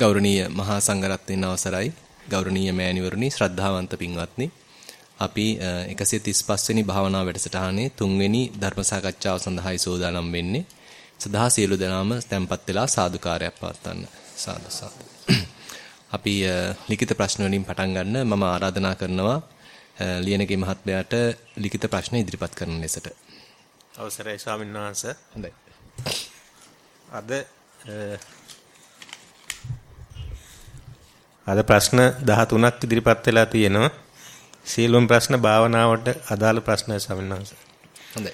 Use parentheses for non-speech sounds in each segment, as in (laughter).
ගෞරවනීය මහා සංඝරත්නයන් අවසරයි. ගෞරවනීය මෑණිවරුනි ශ්‍රද්ධාවන්ත පින්වත්නි. අපි 135 වෙනි භාවනා වැඩසටහනේ තුන්වෙනි ධර්ම සාකච්ඡාව සඳහායි සූදානම් වෙන්නේ. සදා සියලු දෙනාම tempත් වෙලා සාදුකාරයක් පවත්වන්න. සාදු සාදු. (clears throat) අපි ලිඛිත ප්‍රශ්න වලින් පටන් ගන්න මම ආරාධනා කරනවා ලියනගේ මහත්මයාට ලිඛිත ප්‍රශ්න ඉදිරිපත් කරන ලෙසට. අවසරයි ස්වාමීන් වහන්සේ. හොඳයි. අද අද ප්‍රශ්න 13ක් ඉදිරිපත් වෙලා තියෙනවා. සීලොම් ප්‍රශ්න භාවනාවට අදාළ ප්‍රශ්න ස්වාමීන් වහන්සේ. හොඳයි.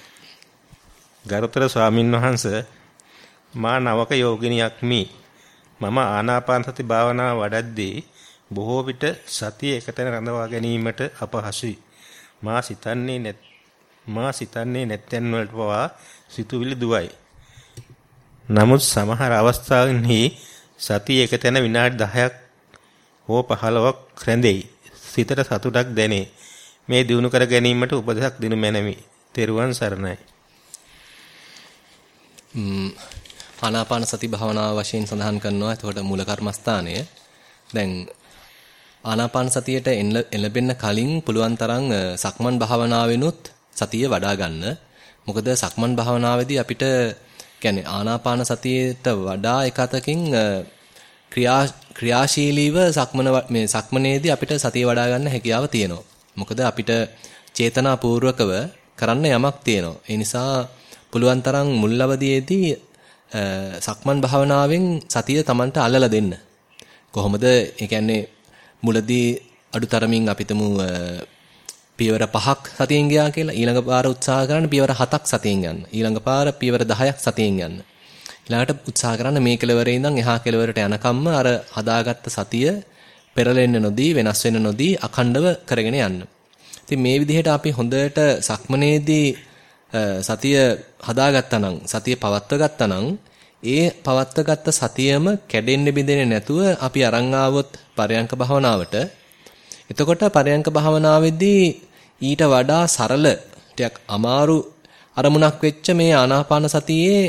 ගරුතර ස්වාමින් වහන්සේ මා නවක යෝගිනියක් මි. මම ආනාපාන සති භාවනාව වඩද්දී බොහෝ විට සතිය එකතැන රඳවා ගැනීමට අපහසුයි. මා සිතන්නේ නැත් මා සිතන්නේ නැත්යන් වලට පවා සිතුවිලි දුවයි. නමුත් සමහර අවස්ථාවන්හි සතිය එකතැන විනාඩි 10ක් හෝ 15ක් රැඳෙයි. සිතට සතුටක් දැනේ. මේ දිනු කර ගැනීමට උපදෙසක් දිනු මැනවි. තෙරුවන් සරණයි. ආනාපාන සති භාවනාව වශයෙන් සඳහන් කරනවා. එතකොට මූල කර්මස්ථානය. දැන් ආනාපාන සතියට එළඹෙන්න කලින් පුළුවන් තරම් සක්මන් භාවනාවෙනුත් සතිය වඩා ගන්න. මොකද සක්මන් භාවනාවේදී අපිට කියන්නේ ආනාපාන සතියට වඩා එකතකින් ක්‍රියා ක්‍රියාශීලීව සක්මන මේ සක්මනේදී අපිට සතිය වඩා ගන්න හැකියාව තියෙනවා. මොකද අපිට චේතනාපූර්වකව කරන්න යමක් තියෙනවා. ඒ නිසා පුළුවන් තරම් මුල් අවදියේදී සක්මන් භාවනාවෙන් සතිය Tamanට අල්ලලා දෙන්න. කොහොමද? ඒ කියන්නේ මුලදී අඩුතරමින් අපිටම පියවර 5ක් සතියෙන් ගියා කියලා ඊළඟ පාර උත්සාහ කරන්න පියවර 7ක් සතියෙන් යන්න. ඊළඟ පාර පියවර 10ක් සතියෙන් යන්න. ඊළඟට උත්සාහ කරන්න මේ කෙලවරේ ඉඳන් එහා කෙලවරට යනකම්ම අර හදාගත්ත සතිය පෙරලෙන්න නොදී වෙනස් වෙන්න නොදී අඛණ්ඩව කරගෙන යන්න. ඉතින් මේ විදිහට අපි හොඳට සක්මනේදී සතිය හදාගත්තා නම් සතිය පවත්ව ගත්තා නම් ඒ පවත්වගත්ත සතියම කැඩෙන්න බිඳෙන්නේ නැතුව අපි අරන් ආවොත් පරයන්ක භාවනාවට එතකොට පරයන්ක භාවනාවේදී ඊට වඩා සරල ටිකක් අමාරු අරමුණක් වෙච්ච මේ ආනාපාන සතියේ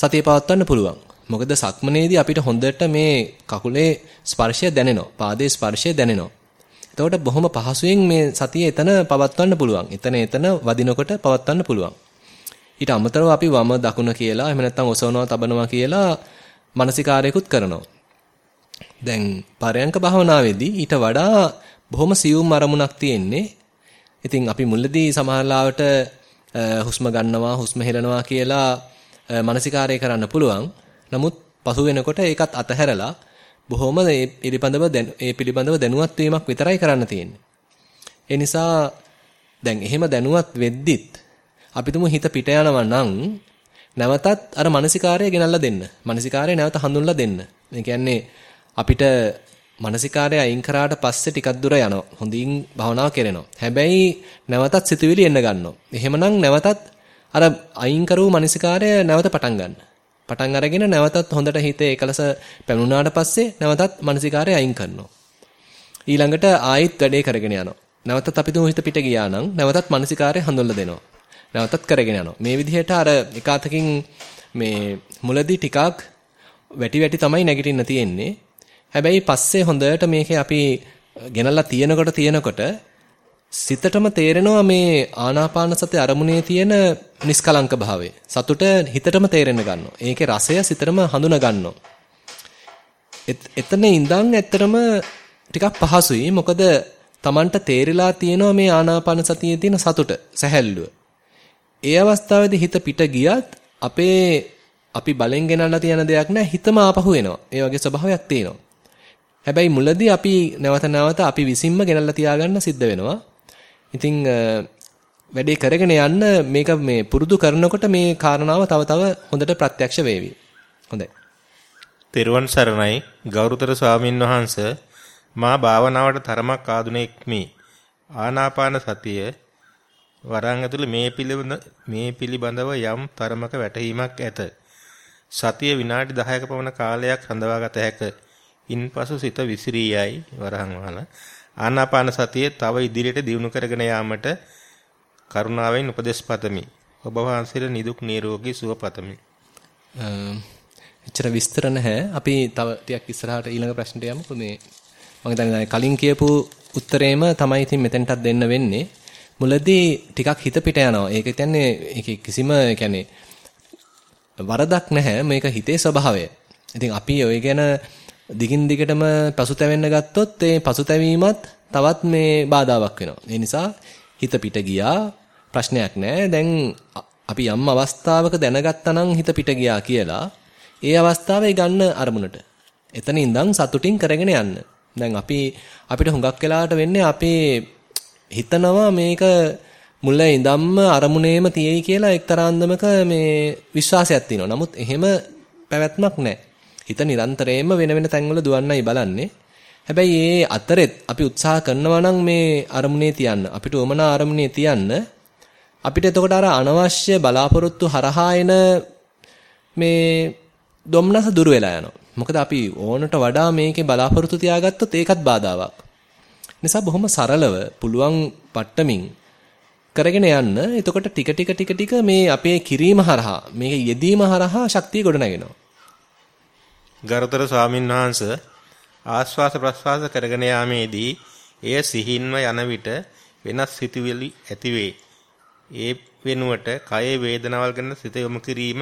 සතිය පවත්වන්න පුළුවන්. මොකද සක්මනේදී අපිට හොඳට මේ කකුලේ ස්පර්ශය දැනෙනවා. පාදයේ ස්පර්ශය දැනෙනවා. එතකොට බොහොම පහසුවෙන් මේ සතිය එතන පවත්වන්න පුළුවන්. එතන එතන වදිනකොට පවත්වන්න පුළුවන්. ඊට අමතරව අපි වම දකුණ කියලා එහෙම නැත්නම් ඔසවනවා තබනවා කියලා මානසිකාරයකුත් කරනවා. දැන් පරයන්ක භාවනාවේදී ඊට වඩා බොහොම සියුම් අරමුණක් තියෙන්නේ. ඉතින් අපි මුලදී සමහරලාවට හුස්ම ගන්නවා හුස්ම හෙලනවා කියලා මානසිකාරය කරන්න පුළුවන්. නමුත් පසු වෙනකොට ඒකත් අතහැරලා බොහොම ඒ පිළිබඳව ඒ පිළිබඳව දැනුවත් වීමක් විතරයි කරන්න තියෙන්නේ. ඒ නිසා දැන් එහෙම දැනුවත් වෙද්දිත් අපිටම හිත පිට යනවා නම් නැවතත් අර මානසිකාරය ගෙනල්ලා දෙන්න. මානසිකාරය නැවත හඳුන්ලා දෙන්න. ඒ කියන්නේ අපිට මානසිකාරය අයින් කරාට පස්සේ ටිකක් දුර යනවා. හොඳින් භාවනාව කරනවා. හැබැයි නැවතත් සිතුවිලි එන්න ගන්නවා. එහෙමනම් නැවතත් අර අයින් කරූ මනසිකාරය නැවත පටන් ගන්න. පටන් අරගෙන නැවතත් හොඳට හිතේ එකලස පැමුණාට පස්සේ නැවතත් මනසිකාරය අයින් කරනවා. ඊළඟට ආයෙත් වැඩේ කරගෙන යනවා. නැවතත් අපි තුමු හිත පිට ගියා නම් නැවතත් මනසිකාරය හඳුන්ලා දෙනවා. නැවතත් කරගෙන යනවා. මේ විදිහට අර එකාතකින් මේ මුලදී ටිකක් වැටි වැටි තමයි නැගිටින්න තියෙන්නේ. හැබැයි පස්සේ හොඳට මේකේ අපි ගෙනල්ලා තියෙනකොට තියෙනකොට සිතටම තේරෙනවා මේ ආනාපාන සති අරමුණේ තියෙන නිස්කලංක භාවය. සතුට හිතටම තේරෙන්න ගන්නවා. ඒකේ රසය සිතටම හඳුන ගන්නවා. එතන ඉඳන් ඇත්තටම ටිකක් පහසුයි. මොකද Tamanට තේරිලා තියෙනවා මේ ආනාපාන සතියේ තියෙන සතුට, සැහැල්ලුව. ඒ අවස්ථාවේදී හිත පිට ගියත් අපේ අපි බලෙන් ගෙනල්ලා තියෙන දෙයක් නෑ හිතම ආපහු එනවා. ඒ වගේ ස්වභාවයක් තියෙනවා. හැබැයි මුලදී අපි නැවත නැවත අපි විසින්ම ගෙනල්ලා තියාගන්න සිද්ධ වෙනවා. ඉතින් වැඩේ කරගෙන යන්න මේක මේ පුරුදු කරනකොට මේ කාරණාව තව තව හොඳට ප්‍රත්‍යක්ෂ වේවි. හොඳයි. තෙරුවන් සරණයි ගෞරවතර ස්වාමින් වහන්සේ මා භාවනාවට තරමක් ආධුනිකෙක්මි. ආනාපාන සතිය වරන් ඇතුළේ මේ පිළිබඳ මේ පිළිබඳව යම් තරමක වැටහීමක් ඇත. සතිය විනාඩි 10ක පමණ කාලයක් රඳවා ගත හැක. ඉන්පසු සිත විසිරී යයි වරහන් වහලා ආනාපාන සතිය තව ඉදිරියට දියුණු කරගෙන යාමට කරුණාවෙන් උපදෙස් පතමි. ඔබ වහන්සේට නිදුක් නිරෝගී සුව පතමි. එච්චර විස්තර නැහැ. අපි තව ටිකක් ඉස්සරහට ඊළඟ ප්‍රශ්නට යමුකෝ මේ මම හිතන්නේ කලින් කියපු උත්තරේම තමයි ඉතින් මෙතෙන්ටත් දෙන්න වෙන්නේ. මුලදී ටිකක් හිත පිට යනවා. ඒක කියන්නේ ඒක කිසිම කියන්නේ වරදක් නැහැ. මේක හිතේ ස්වභාවය. ඉතින් අපි ඔය ගැන දිගින් දිගටම පසුතැවෙන්න ගත්තොත් ඒ පසුතැවීමත් තවත් මේ බාධාවක් වෙනවා. ඒ නිසා හිත පිට ගියා ප්‍රශ්නයක් නැහැ. දැන් අපි යම් අවස්ථාවක දැනගත්තා නම් හිත පිට ගියා කියලා ඒ අවස්ථාවේ ගන්න අරමුණට. එතන ඉඳන් සතුටින් කරගෙන යන්න. දැන් අපි අපිට හුඟක් වෙලාවට වෙන්නේ අපේ හිතනවා මේක මුල ඉඳන්ම අරමුණේම තියෙයි කියලා එක්තරා අන්දමක මේ විශ්වාසයක් තියෙනවා. නමුත් එහෙම පැවැත්මක් නැහැ. හිත නිරන්තරයෙන්ම වෙන වෙන තැන්වල දුවන්නයි බලන්නේ. හැබැයි ඒ අතරෙත් අපි උත්සාහ කරනවා නම් මේ අරමුණේ තියන්න. අපිට උමනා අරමුණේ තියන්න. අපිට එතකොට අර අනවශ්‍ය බලාපොරොත්තු හරහා එන මේ දුම්නස දුර වෙලා යනවා. මොකද අපි ඕනට වඩා මේකේ බලාපොරොත්තු තියාගත්තොත් ඒකත් බාධාවක්. නිසා බොහොම සරලව පුළුවන් පට්ටමින් කරගෙන යන්න. එතකොට ටික ටික ටික ටික මේ අපේ කිරීම හරහා මේක යෙදීම හරහා ශක්තිය ගොඩනගෙනවා. ගරුතර ස්වාමින්වහන්ස ආස්වාස ප්‍රස්වාස කරගෙන යාමේදී එය සිහින්ව යන විට වෙනස් සිතුවිලි ඇතිවේ. ඒ වෙනුවට කයේ වේදනාවල් ගැන සිත යොමු කිරීම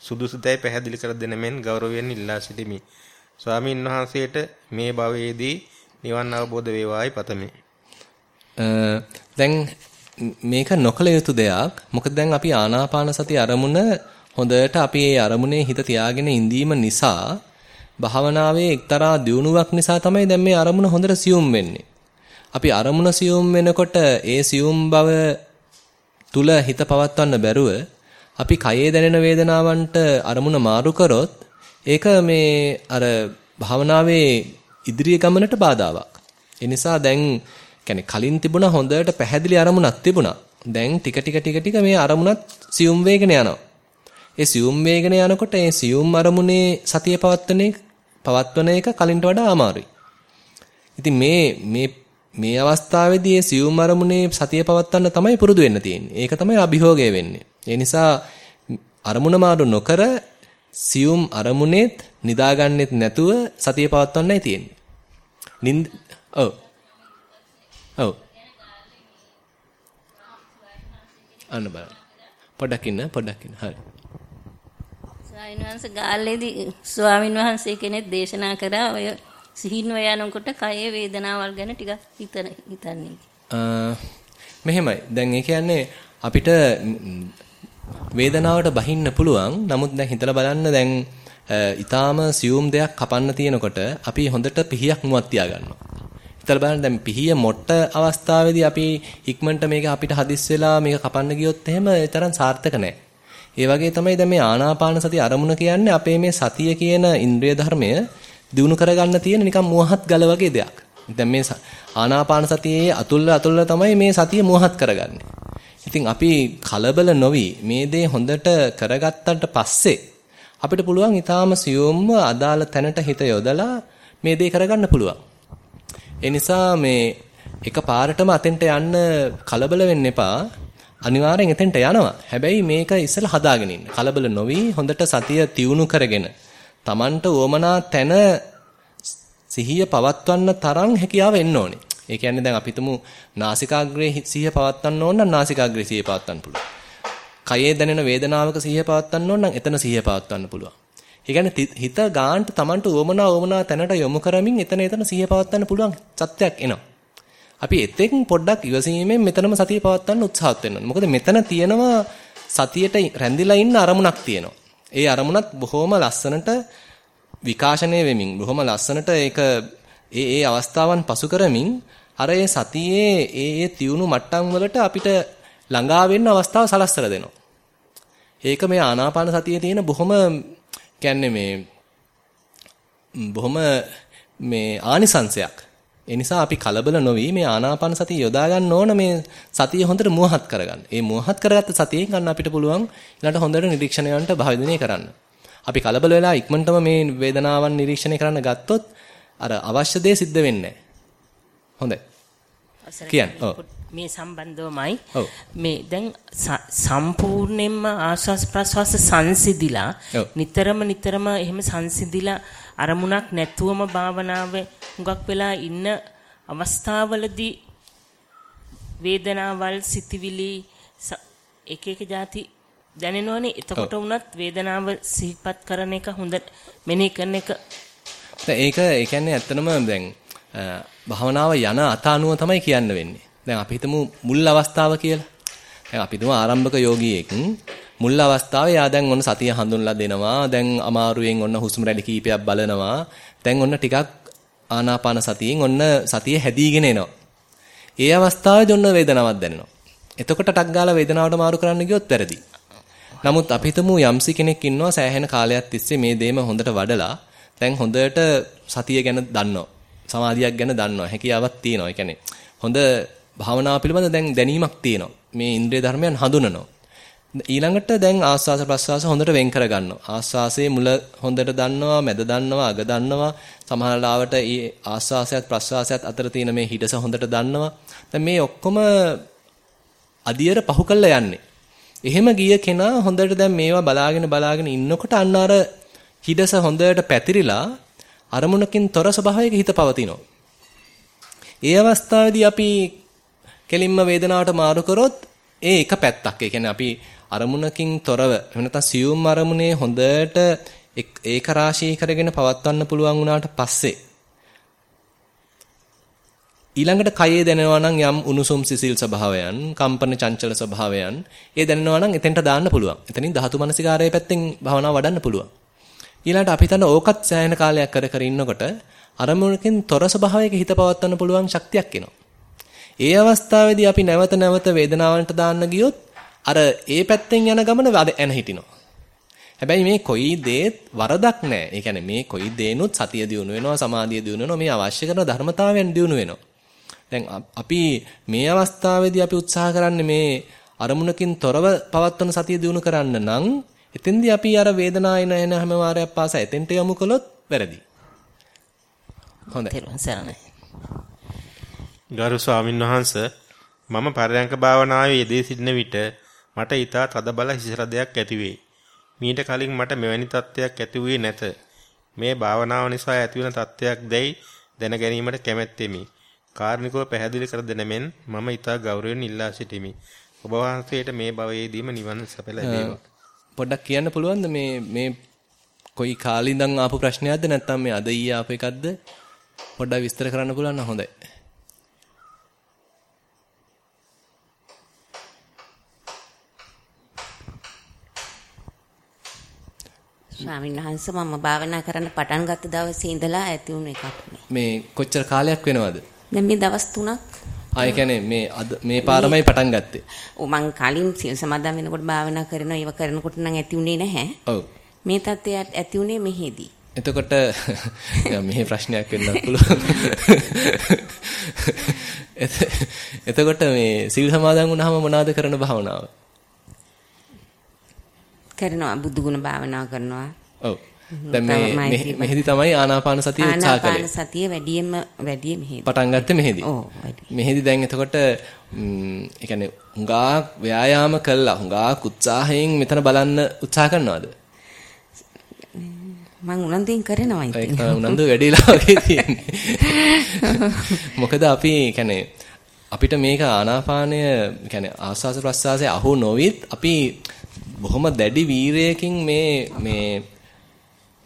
සුදුසුදයි පැහැදිලි කර දෙන මෙන් ගෞරවයෙන් ඉල්ලා සිටිමි. ස්වාමින් වහන්සේට මේ භවයේදී නිවන් අවබෝධ වේවායි පතමි. දැන් මේක නොකල යුතු දෙයක්. මොකද දැන් අපි ආනාපාන සති අරමුණ හොඳට අපි ඒ අරමුණේ හිත තියාගෙන ඉඳීම නිසා භාවනාවේ එක්තරා දියුණුවක් නිසා තමයි දැන් මේ අරමුණ හොඳට සියුම් වෙන්නේ. අපි අරමුණ සියුම් වෙනකොට ඒ සියුම් බව තුල හිත පවත්වන්න බැරුව අපි කයේ දැනෙන වේදනාවන්ට අරමුණ මාරු කරොත් ඒක මේ අර භාවනාවේ ඉදිරිය ගමනට බාධාවක්. ඒ නිසා දැන් කියන්නේ කලින් තිබුණා හොඳට පැහැදිලි අරමුණක් තිබුණා. දැන් ටික ටික ටික ටික මේ අරමුණත් සියුම් වේගන යනවා. ඒ සියුම් වේගන යනකොට ඒ සියුම් අරමුණේ සතිය පවත්වන එක පවත්වන එක කලින්ට වඩා අමාරුයි. ඉතින් මේ මේ මේ අවස්ථාවේදී ඒ සියුම් අරමුණේ සතිය පවත්වන්න තමයි පුරුදු වෙන්න තියෙන්නේ. ඒක තමයි අභියෝගය වෙන්නේ. ඒ නිසා අරමුණ මාරු නොකර සියුම් අරමුණෙත් නිදාගන්නෙත් නැතුව සතිය පවත්වන්නයි තියෙන්නේ. නින්ද ඔව්. ඔව්. අන්න බලන්න. පොඩ්ඩක් ඉන්න පොඩ්ඩක් ඉන්න. හරි. ස්වාමීන් වහන්සේ ගාල්ලේදී ස්වාමීන් වහන්සේ කෙනෙක් දේශනා කරා ඔය සිහින්ව යනකොට කයේ වේදනාවල් ගැන ටිකක් හිතන හිතන්නේ. මෙහෙමයි. දැන් ඒ කියන්නේ අපිට වේදනාවට බහින්න පුළුවන්. නමුත් දැන් හිතලා බලන්න දැන් ඊටාම සියුම් දෙයක් කපන්න තියෙනකොට අපි හොඳට පිහියක් මුවත් තියාගන්නවා. හිතලා බලන්න දැන් පිහිය මොට්ට අවස්ථාවේදී අපි ඉක්මනට මේක අපිට හදිස් වෙලා මේක කපන්න ගියොත් එහෙම ඒ තරම් සාර්ථක නැහැ. ඒ වගේ තමයි දැන් මේ ආනාපාන සති අරමුණ කියන්නේ අපේ මේ සතිය කියන ඉන්ද්‍රිය ධර්මය දිනු කරගන්න තියෙන නිකන් මුවහත් ගල වගේ දෙයක්. දැන් මේ ආනාපාන සතියේ අතුල්ල අතුල්ල තමයි මේ සතිය මුවහත් කරගන්නේ. ඉතින් අපි කලබල නොවි මේ දේ හොඳට කරගත්තට පස්සේ අපිට පුළුවන් ඊටාම සියුම්ව අදාළ තැනට හිත යොදලා මේ දේ කරගන්න පුළුවන්. ඒ නිසා මේ එක පාරටම අතෙන්ට යන්න කලබල වෙන්න එපා. අනිවාර්යෙන් එතෙන්ට යනවා. හැබැයි මේක ඉස්සෙල්ලා හදාගෙන ඉන්න. කලබල නොවි හොඳට සතිය තියුණු කරගෙන Tamanට උවමනා තැන සිහිය පවත්වන්න තරම් හැකියාව එන්න ඕනේ. ඒ කියන්නේ දැන් අපි හිතමු නාසිකාග්‍රේ සිහිය පවත්වන්න ඕන නම් නාසිකාග්‍රේ සිහිය පවත්වන්න පුළුවන්. කයේ දැනෙන වේදනාවක සිහිය පවත්වන්න ඕන නම් එතන සිහිය පවත්වන්න පුළුවන්. ඒ කියන්නේ හිත ගාන්ට Tamanට උවමනා උවමනා තැනට යොමු කරමින් එතන එතන සිහිය පවත්වන්න පුළුවන් සත්‍යයක් එනවා. අපි එතෙක් පොඩ්ඩක් ඉවසීමෙන් මෙතනම සතිය පවත්වන්න උත්සාහත් වෙන්න ඕනේ. මොකද මෙතන තියෙනවා සතියට රැඳිලා ඉන්න අරමුණක් තියෙනවා. ඒ අරමුණත් බොහොම ලස්සනට විකාශනය වෙමින් බොහොම ලස්සනට ඒක ඒ ඒ අවස්ථාවන් පසු කරමින් අර ඒ සතියේ ඒ ඒ තියුණු මට්ටම් වලට අපිට ළඟා වෙන්න අවස්ථාව සලස්සලා දෙනවා. ඒක මේ ආනාපාන සතියේ තියෙන බොහොම කියන්නේ මේ බොහොම මේ ආනිසංශයක්. ඒ නිසා අපි කලබල නොවි මේ ආනාපාන සතිය යොදා ගන්න ඕන මේ සතිය හොඳට මුවහත් කරගන්න. ඒ මුවහත් කරගත්ත සතියෙන් ගන්න අපිට පුළුවන් ඊළඟට හොඳට නිරීක්ෂණයන්ට භාවිතනය කරන්න. අපි කලබල වෙලා ඉක්මනටම මේ වේදනාවන් නිරීක්ෂණය කරන්න ගත්තොත් අර අවශ්‍ය දේ සිද්ධ වෙන්නේ. හොඳයි. කියන්න. මේ සම්බන්ධවමයි. මේ දැන් සම්පූර්ණයෙන්ම ආස්වාස් ප්‍රස්වාස සංසිඳිලා. නිතරම නිතරම එහෙම සංසිඳිලා අරමුණක් නැතුවම භාවනාවේ හුඟක් වෙලා ඉන්න අවස්ථාවලදී වේදනාවල් සිතිවිලි එක එක જાති දැනෙනවනේ එතකොට වුණත් වේදනාව සිහිපත් කරන එක හොඳ මෙනෙහි කරන එක ඒක ඒ කියන්නේ ඇත්තනම දැන් භවනාව යන අත අනුව තමයි කියන්න වෙන්නේ. දැන් අපි හිතමු මුල් අවස්ථාව කියලා. දැන් අපි හිතමු ආරම්භක යෝගියෙක් මුල් අවස්ථාවේ යා දැන් ඔන්න සතිය හඳුන්ලා දෙනවා. දැන් අමාරුවෙන් ඔන්න හුස්ම රැලි කීපයක් බලනවා. දැන් ඔන්න ටිකක් ආනාපාන සතියෙන් ඔන්න සතිය හැදීගෙන එනවා. ඒ අවස්ථාවේදී ඔන්න වේදනාවක් දැනෙනවා. එතකොට ටක් ගාලා වේදනාවට මාරු කරන්න ගියොත් වැරදි. නමුත් අපි හිතමු යම්සි කෙනෙක් ඉන්නවා සෑහෙන කාලයක් තිස්සේ මේ දේම හොඳට වඩලා දැන් හොඳට සතිය ගැන දන්නවා. සමාධියක් ගැන දන්නවා. හැකියාවක් තියෙනවා. ඒ කියන්නේ හොඳ භාවනාව පිළිබඳ දැන් දැනීමක් තියෙනවා. මේ ඉන්ද්‍රිය ධර්මයන් හඳුනනවා. ඊළඟට දැන් ආස්වාස ප්‍රස්වාස හොඳට වෙන් කර ගන්නවා. ආස්වාසයේ මුල හොඳට දන්නවා, මැද දන්නවා, අග දන්නවා. සමහර ලාවට මේ ආස්වාසයත් ප්‍රස්වාසයත් අතර තියෙන මේ හිඩස හොඳට දන්නවා. දැන් මේ ඔක්කොම අදියර පහු කළා යන්නේ. එහෙම ගිය කෙනා හොඳට දැන් මේවා බලාගෙන බලාගෙන ඉන්නකොට අන්න අර හිඩස හොඳට පැතිරිලා අරමුණකින් තොර ස්වභාවයක හිත පවතිනවා. ඒ අවස්ථාවේදී අපි කෙලින්ම වේදනාවට මාරු කරොත් ඒ එක පැත්තක්. ඒ කියන්නේ අපි අරමුණකින් තොරව එහෙම නැත්නම් සියුම් අරමුණේ හොඳට ඒක රාශී කරගෙන පවත්වන්න පුළුවන් වුණාට පස්සේ ඊළඟට කයේ දැනෙනවා නම් යම් උණුසුම් සිසිල් ස්වභාවයන්, කම්පන චංචල ස්වභාවයන්, ඒ දැනෙනවා නම් එතෙන්ට දාන්න පුළුවන්. එතනින් ධාතු මනසිකාරයේ පැත්තෙන් භාවනාව වඩන්න පුළුවන්. ඊළඟට අපි හිතන ඕකත් සෑහෙන කාලයක් කර කර ඉන්නකොට අරමුණකින් තොර ස්වභාවයක හිත පවත්වන්න පුළුවන් ශක්තියක් එනවා. ඒ අවස්ථාවේදී අපි නැවත නැවත වේදනාවන්ට දාන්න ගියොත් අර ඒ පැත්තෙන් යන ගමන එන හිටිනවා. හැබැයි මේ කොයි දේත් වරදක් නැහැ. ඒ කියන්නේ මේ කොයි දේනොත් සතිය දිනු වෙනවා, සමාධිය දිනු වෙනවා, මේ අවශ්‍ය කරන ධර්මතාවයන් දිනු වෙනවා. දැන් අපි මේ අවස්ථාවේදී අපි උත්සාහ කරන්නේ මේ අරමුණකින් තොරව පවත්වන සතිය දිනු කරන්න නම් එතෙන්දී අපි අර වේදනාව එන එන හැම වාරයක් පාසා එතෙන්ට යමු කළොත් වැරදි. හොඳයි. තෙරුවන් සරණයි. ගරු ස්වාමීන් වහන්ස මම පරයන්ක භාවනාවේ යෙදී සිටින විට මට ඊතා තදබල හිසරදයක් ඇතිවේ. මීට කලින් මට මෙවැනි තත්ත්වයක් ඇති වූයේ නැත. මේ භාවනාව නිසා ඇතිවන තත්ත්වයක් දැයි දැන ගැනීමට කැමැත්තෙමි. කාර්නිකව පැහැදිලි කර දෙන මෙන් මම ඊතා ගෞරවයෙන් ඉල්ලා සිටිමි. ඔබ වහන්සේට මේ භවයේදීම නිවන් සැප ලැබේවා. පොඩ්ඩක් කියන්න පුළුවන්ද මේ මේ කොයි කාලේ ඉඳන් ආපු ප්‍රශ්නයක්ද නැත්නම් මේ අද ඊයේ ආපු එකක්ද? පොඩ්ඩක් විස්තර කරන්න පුළුවන් නම් හොඳයි. ස්වාමීන් වහන්සේ මම භාවනා කරන්න පටන් ගත්ත දවසේ ඉඳලා ඇති වුණු එකක් මේ. කොච්චර කාලයක් වෙනවද? දැන් මේ දවස් 3ක් ආ ඒ කියන්නේ මේ අද මේ පාරමයි පටන් ගත්තේ. ඔව් මං කලින් සිල් සමාදන් වෙනකොට භාවනා කරනවා ඒව කරනකොට නම් ඇති උනේ නැහැ. ඔව්. මේ தත්ත්වයට ඇති උනේ මෙහිදී. එතකොට (laughs) මෙහි ප්‍රශ්නයක් වෙන්නත් පුළුවන්. (laughs) එතකොට මේ සිල් සමාදන් වුණාම මොනවද කරන භාවනාව? කරනවා බුදුගුණ භාවනා කරනවා. ඔව්. දැන් මේ මෙහෙදි තමයි ආනාපාන සතිය උත්සාහ කළේ. ආනාපාන සතිය වැඩියෙන්ම වැඩි මෙහෙදි. පටන් ගත්තේ මෙහෙදි. ඔව්. මෙහෙදි දැන් එතකොට ඒ කියන්නේ හුඟා ව්‍යායාම කළා හුඟා උත්සාහයෙන් මෙතන බලන්න උත්සාහ කරනවද? මං උනන්දුවෙන් කරනවා ඒක ඉතින්. උනන්දු වැඩිලා වගේ තියෙන්නේ. (laughs) මොකද අපි කියන්නේ අපිට මේක ආනාපානය කියන්නේ ආස්වාස ප්‍රස්වාසය අහු නොවිත් අපි බොහොම දැඩි වීරයකින් මේ මේ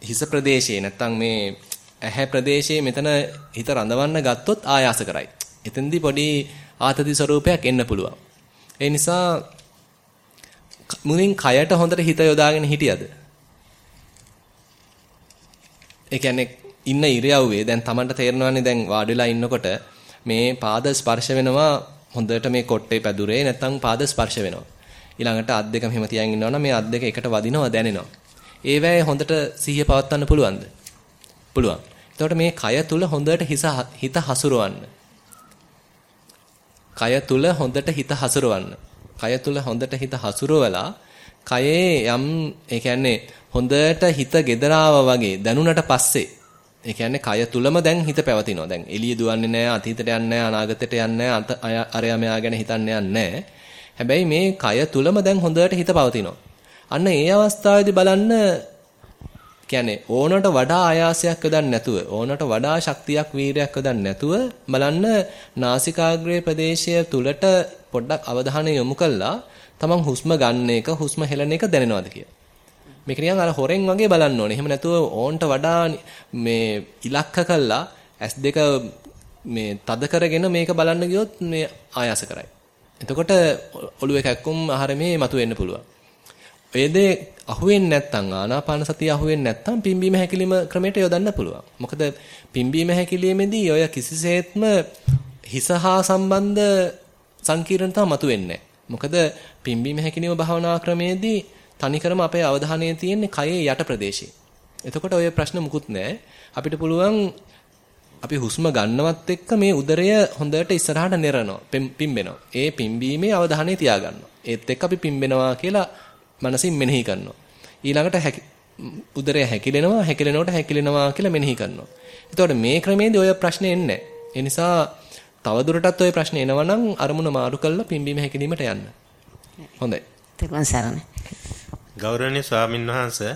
හිස ප්‍රදේශයේ නැත්තම් මේ ඇහැ ප්‍රදේශයේ මෙතන හිත රඳවන්න ගත්තොත් ආයාස කරයි. එතෙන්දී පොඩි ආතති ස්වරූපයක් එන්න පුළුවන්. ඒ නිසා මුලින් කයට හොඳට හිත යොදාගෙන හිටියද? ඒ කියන්නේ ඉන්න ඉරියව්වේ දැන් Tamanට තේරෙනවානේ දැන් වාඩිලා ඉන්නකොට මේ පාද ස්පර්ශ වෙනවා හොඳට මේ කොට්ටේ පැදුරේ නැත්තම් පාද ස්පර්ශ වෙනවා. ඊළඟට අත් දෙකම හිම තියන් ඉන්නවනම් මේ අත් දෙක එකට වදිනවා දැනෙනවා. ඒ වෙලාවේ හොඳට සිහිය පවත්වන්න පුළුවන්ද? පුළුවන්. එතකොට මේ කය තුල හොඳට හිත හසුරවන්න. කය තුල හොඳට හිත හසුරවන්න. කය තුල හොඳට හිත හසුරවලා කයේ යම් ඒ කියන්නේ හොඳට හිත gedarawa වගේ දැනුණට පස්සේ ඒ කියන්නේ කය තුලම දැන් හිත පැවතිනවා. දැන් එළිය දුවන්නේ නැහැ, අතීතයට යන්නේ නැහැ, අනාගතයට යන්නේ නැහැ, අරයා මෙයා ගැන හිතන්නේ නැහැ. හැබැයි මේ කය තුලම දැන් හොඳට හිත පවතිනවා. අන්න ඒ අවස්ථාවේදී බලන්න කියන්නේ ඕනට වඩා ආයාසයක් යොදන්න නැතුව ඕනට වඩා ශක්තියක් වීරයක් යොදන්න නැතුව බලන්න නාසිකාග්‍රේ ප්‍රදේශය තුලට පොඩ්ඩක් අවධානය යොමු කළා තමන් හුස්ම ගන්න එක හුස්ම හෙලන එක දැනෙනවද කියලා. මේක නිකන් අර හොරෙන් වගේ බලන්න ඕනේ. එහෙම නැතුව ඕන්ට වඩා මේ ඉලක්ක කළා S2 මේ තද කරගෙන මේක බලන්න ගියොත් මේ ආයාස කරයි. එතකොට ඔළුවේ කැක්කුම් ආහාරමේ මතුවෙන්න පුළුවන්. ඔය දේ අහුවෙන්නේ නැත්නම් ආනාපාන සතිය අහුවෙන්නේ නැත්නම් පිම්බීම හැකිලිම ක්‍රමයට යොදන්න පුළුවන්. මොකද පිම්බීම හැකිලිමේදී ඔය කිසිසේත්ම හිස හා සම්බන්ධ සංකීර්ණතා මතුවෙන්නේ මොකද පිම්බීම හැකිලිම භාවනා ක්‍රමයේදී තනිකරම අපේ අවධානය තියෙන්නේ කයේ යට ප්‍රදේශයේ. එතකොට ඔය ප්‍රශ්න මුකුත් නැහැ. අපිට පුළුවන් අපි හුස්ම ගන්නවත් එක්ක මේ උදරය හොඳට ඉස්සරහට නෙරනවා පිම්බෙනවා. ඒ පිම්බීමේ අවධානය තියාගන්නවා. ඒත් එක්ක අපි පිම්බෙනවා කියලා මනසින් මෙනෙහි කරනවා. ඊළඟට උදරය හැකිලෙනවා හැකිලෙනකොට හැකිලෙනවා කියලා මෙනෙහි කරනවා. එතකොට මේ ක්‍රමේදී ඔය ප්‍රශ්නේ එන්නේ නැහැ. ඒ නිසා තවදුරටත් ඔය ප්‍රශ්නේ එනවා නම් අරමුණ මාරු කරලා පිම්බීම හැකිලීමට යන්න. හොඳයි. තෙරුවන් සරණයි. ගෞරවනීය ස්වාමින්වහන්සේ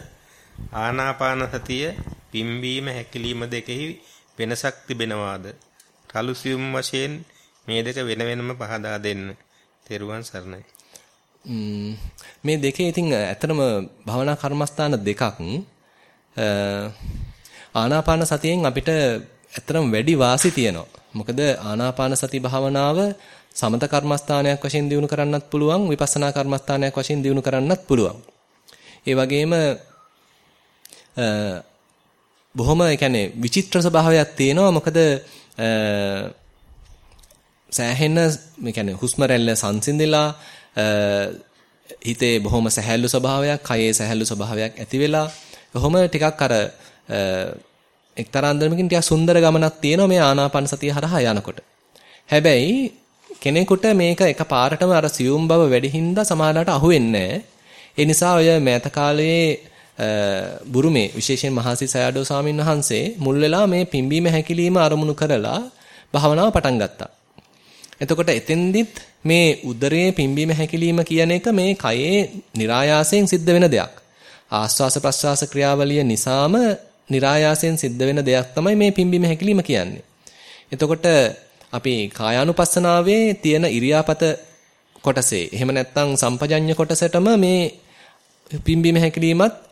ආනාපාන සතිය පිම්බීම හැකිලිම දෙකෙහි වෙනසක් තිබෙනවාද? රළු සියුම් වශයෙන් මේ දෙක වෙන වෙනම පහදා දෙන්න. තෙරුවන් සරණයි. මේ දෙකේ ඉතින් ඇත්තටම භවනා කර්මස්ථාන දෙකක් ආනාපාන සතියෙන් අපිට ඇත්තටම වැඩි වාසි තියෙනවා. මොකද ආනාපාන සති භාවනාව සමත කර්මස්ථානයක් වශයෙන් දිනු කරන්නත් පුළුවන් විපස්සනා කර්මස්ථානයක් වශයෙන් දිනු කරන්නත් පුළුවන්. ඒ වගේම බොහොම ඒ කියන්නේ විචිත්‍ර ස්වභාවයක් තියෙනවා මොකද සෑහෙන මේ කියන්නේ හුස්ම රැල්ල සංසිඳිලා හිතේ බොහොම සැහැල්ලු ස්වභාවයක්, කයේ සැහැල්ලු ස්වභාවයක් ඇති වෙලා කොහොම ටිකක් අර එක්තරා අන්දමකින් ටිකක් සුන්දර ගමනක් තියෙනවා මේ ආනාපාන සතිය හරහා යනකොට. හැබැයි කෙනෙකුට මේක එකපාරටම අර සියුම් බව වැඩි හින්දා සමානකට අහුවෙන්නේ ඒ නිසා ඔය මෑත කාලයේ බුරුමේ විශේෂයෙන් මහසි සයඩෝ ස්වාමීන් වහන්සේ මුල් වෙලා මේ පිම්බීම හැකිලිම අරමුණු කරලා භාවනාව පටන් ගත්තා. එතකොට එතෙන්දිත් මේ උදරයේ පිම්බීම හැකිලිම කියන එක මේ කයේ નિરાයාසයෙන් සිද්ධ වෙන දෙයක්. ආස්වාස ප්‍රස්වාස ක්‍රියාවලිය නිසාම નિરાයාසයෙන් සිද්ධ වෙන දෙයක් තමයි මේ පිම්බීම හැකිලිම කියන්නේ. එතකොට අපි කායානුපස්සනාවේ තියෙන ඉරියාපත කොටසේ එහෙම නැත්නම් සම්පජඤ්ඤ කොටසටම මේ පිම්බීම හැකිලිමත්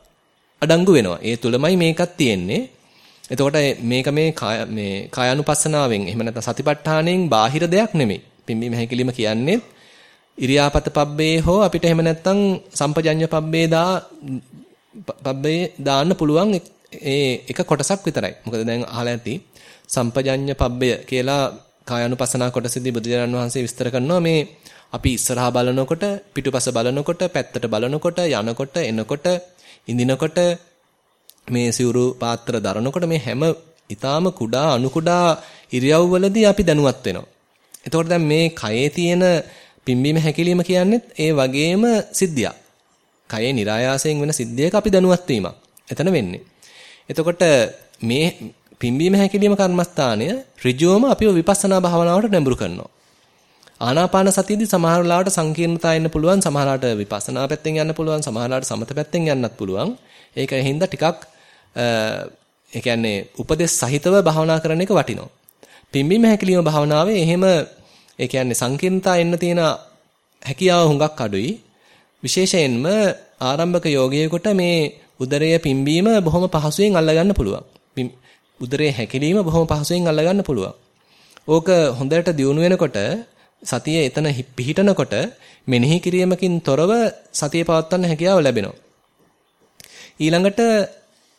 අඩංගු වෙනවා. ඒ තුලමයි මේකත් තියෙන්නේ. එතකොට මේක මේ මේ කායानुපස්සනාවෙන් එහෙම නැත්නම් සතිපට්ඨාණයෙන් බාහිර දෙයක් නෙමෙයි. පිම්බීම හැකිලිම කියන්නේ ඉරියාපත පබ්බේ හෝ අපිට එහෙම නැත්නම් සම්පජඤ්ඤ පබ්බේ දා පබ්බේ දාන්න පුළුවන් ඒ එක කොටසක් විතරයි. මොකද දැන් අහලා ඇති සම්පජඤ්ඤ පබ්බය කියලා කායानुපස්සනා කොටසදී බුදුරජාණන් වහන්සේ විස්තර කරනවා මේ අපි ඉස්සරහා බලනකොට පිටුපස බලනකොට පැත්තට බලනකොට යනකොට එනකොට ඉඳිනකොට මේ සිවුරු පාත්‍ර දරනකොට මේ හැම ඊටාම කුඩා අණු කුඩා ඉරියව්වලදී අපි දැනුවත් වෙනවා. එතකොට දැන් මේ කයේ තියෙන පිම්බීම හැකිලිම කියන්නේත් ඒ වගේම සිද්ධියක්. කයේ નિરાයාසයෙන් වෙන සිද්ධියක අපි දැනුවත් වීමක්. එතන වෙන්නේ. එතකොට මේ පිම්බීම හැකිලිම කර්මස්ථානය ඍජුවම අපිව විපස්සනා භාවනාවට නැඹුරු කරනවා. ආනාපාන සතියදී සමහර වෙලාවට සංකීර්ණතා එන්න පුළුවන් සමහරලාට විපස්සනා පැත්තෙන් යන්න පුළුවන් සමහරලාට සමත පැත්තෙන් යන්නත් පුළුවන්. ඒක හින්දා ටිකක් ඒ කියන්නේ උපදෙස් සහිතව භාවනා කරන එක වටිනවා. පිම්බීම හැකිලිම භාවනාවේ එහෙම ඒ කියන්නේ සංකීර්ණතා එන්න තියෙන හැකියාව හුඟක් අඩුයි. විශේෂයෙන්ම ආරම්භක යෝගියෙකුට මේ උදරය පිම්බීම බොහොම පහසුවෙන් අල්ලගන්න පුළුවන්. උදරයේ හැකිලිම බොහොම පහසුවෙන් අල්ලගන්න පුළුවන්. ඕක හොඳට දියුණු වෙනකොට සතිය එතන පිහිටනකොට මෙනෙහි කිරීමකින් තොරව සතිය පවත්වන්න හැකියාව ලැබෙනවා. ඊළඟට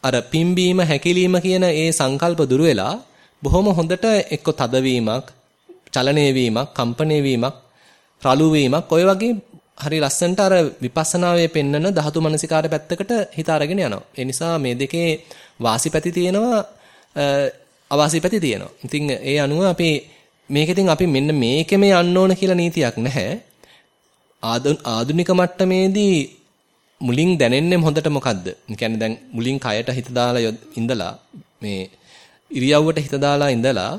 අර පිම්බීම හැකිලිම කියන ඒ සංකල්ප දුර වෙලා බොහොම හොඳට එක්ක තදවීමක්, චලනය වීමක්, කම්පණය වීමක්, රළු වීමක් ඔය වගේ හරි ලස්සනට අර විපස්සනාවේ පෙන්නන ධාතු මනසිකාර පැත්තකට හිත අරගෙන යනවා. ඒ නිසා මේ දෙකේ වාසිපැති තියෙනවා අවාසිපැති තියෙනවා. ඉතින් ඒ අනුව අපි මේකෙන් අපි මෙන්න මේකෙම යන්න ඕන කියලා නීතියක් නැහැ. ආධුනික මට්ටමේදී මුලින් දැනෙන්නේ හොඳට මොකද්ද? ඒ කියන්නේ දැන් මුලින් කයට හිත දාලා ඉඳලා මේ ඉරියව්වට හිත දාලා ඉඳලා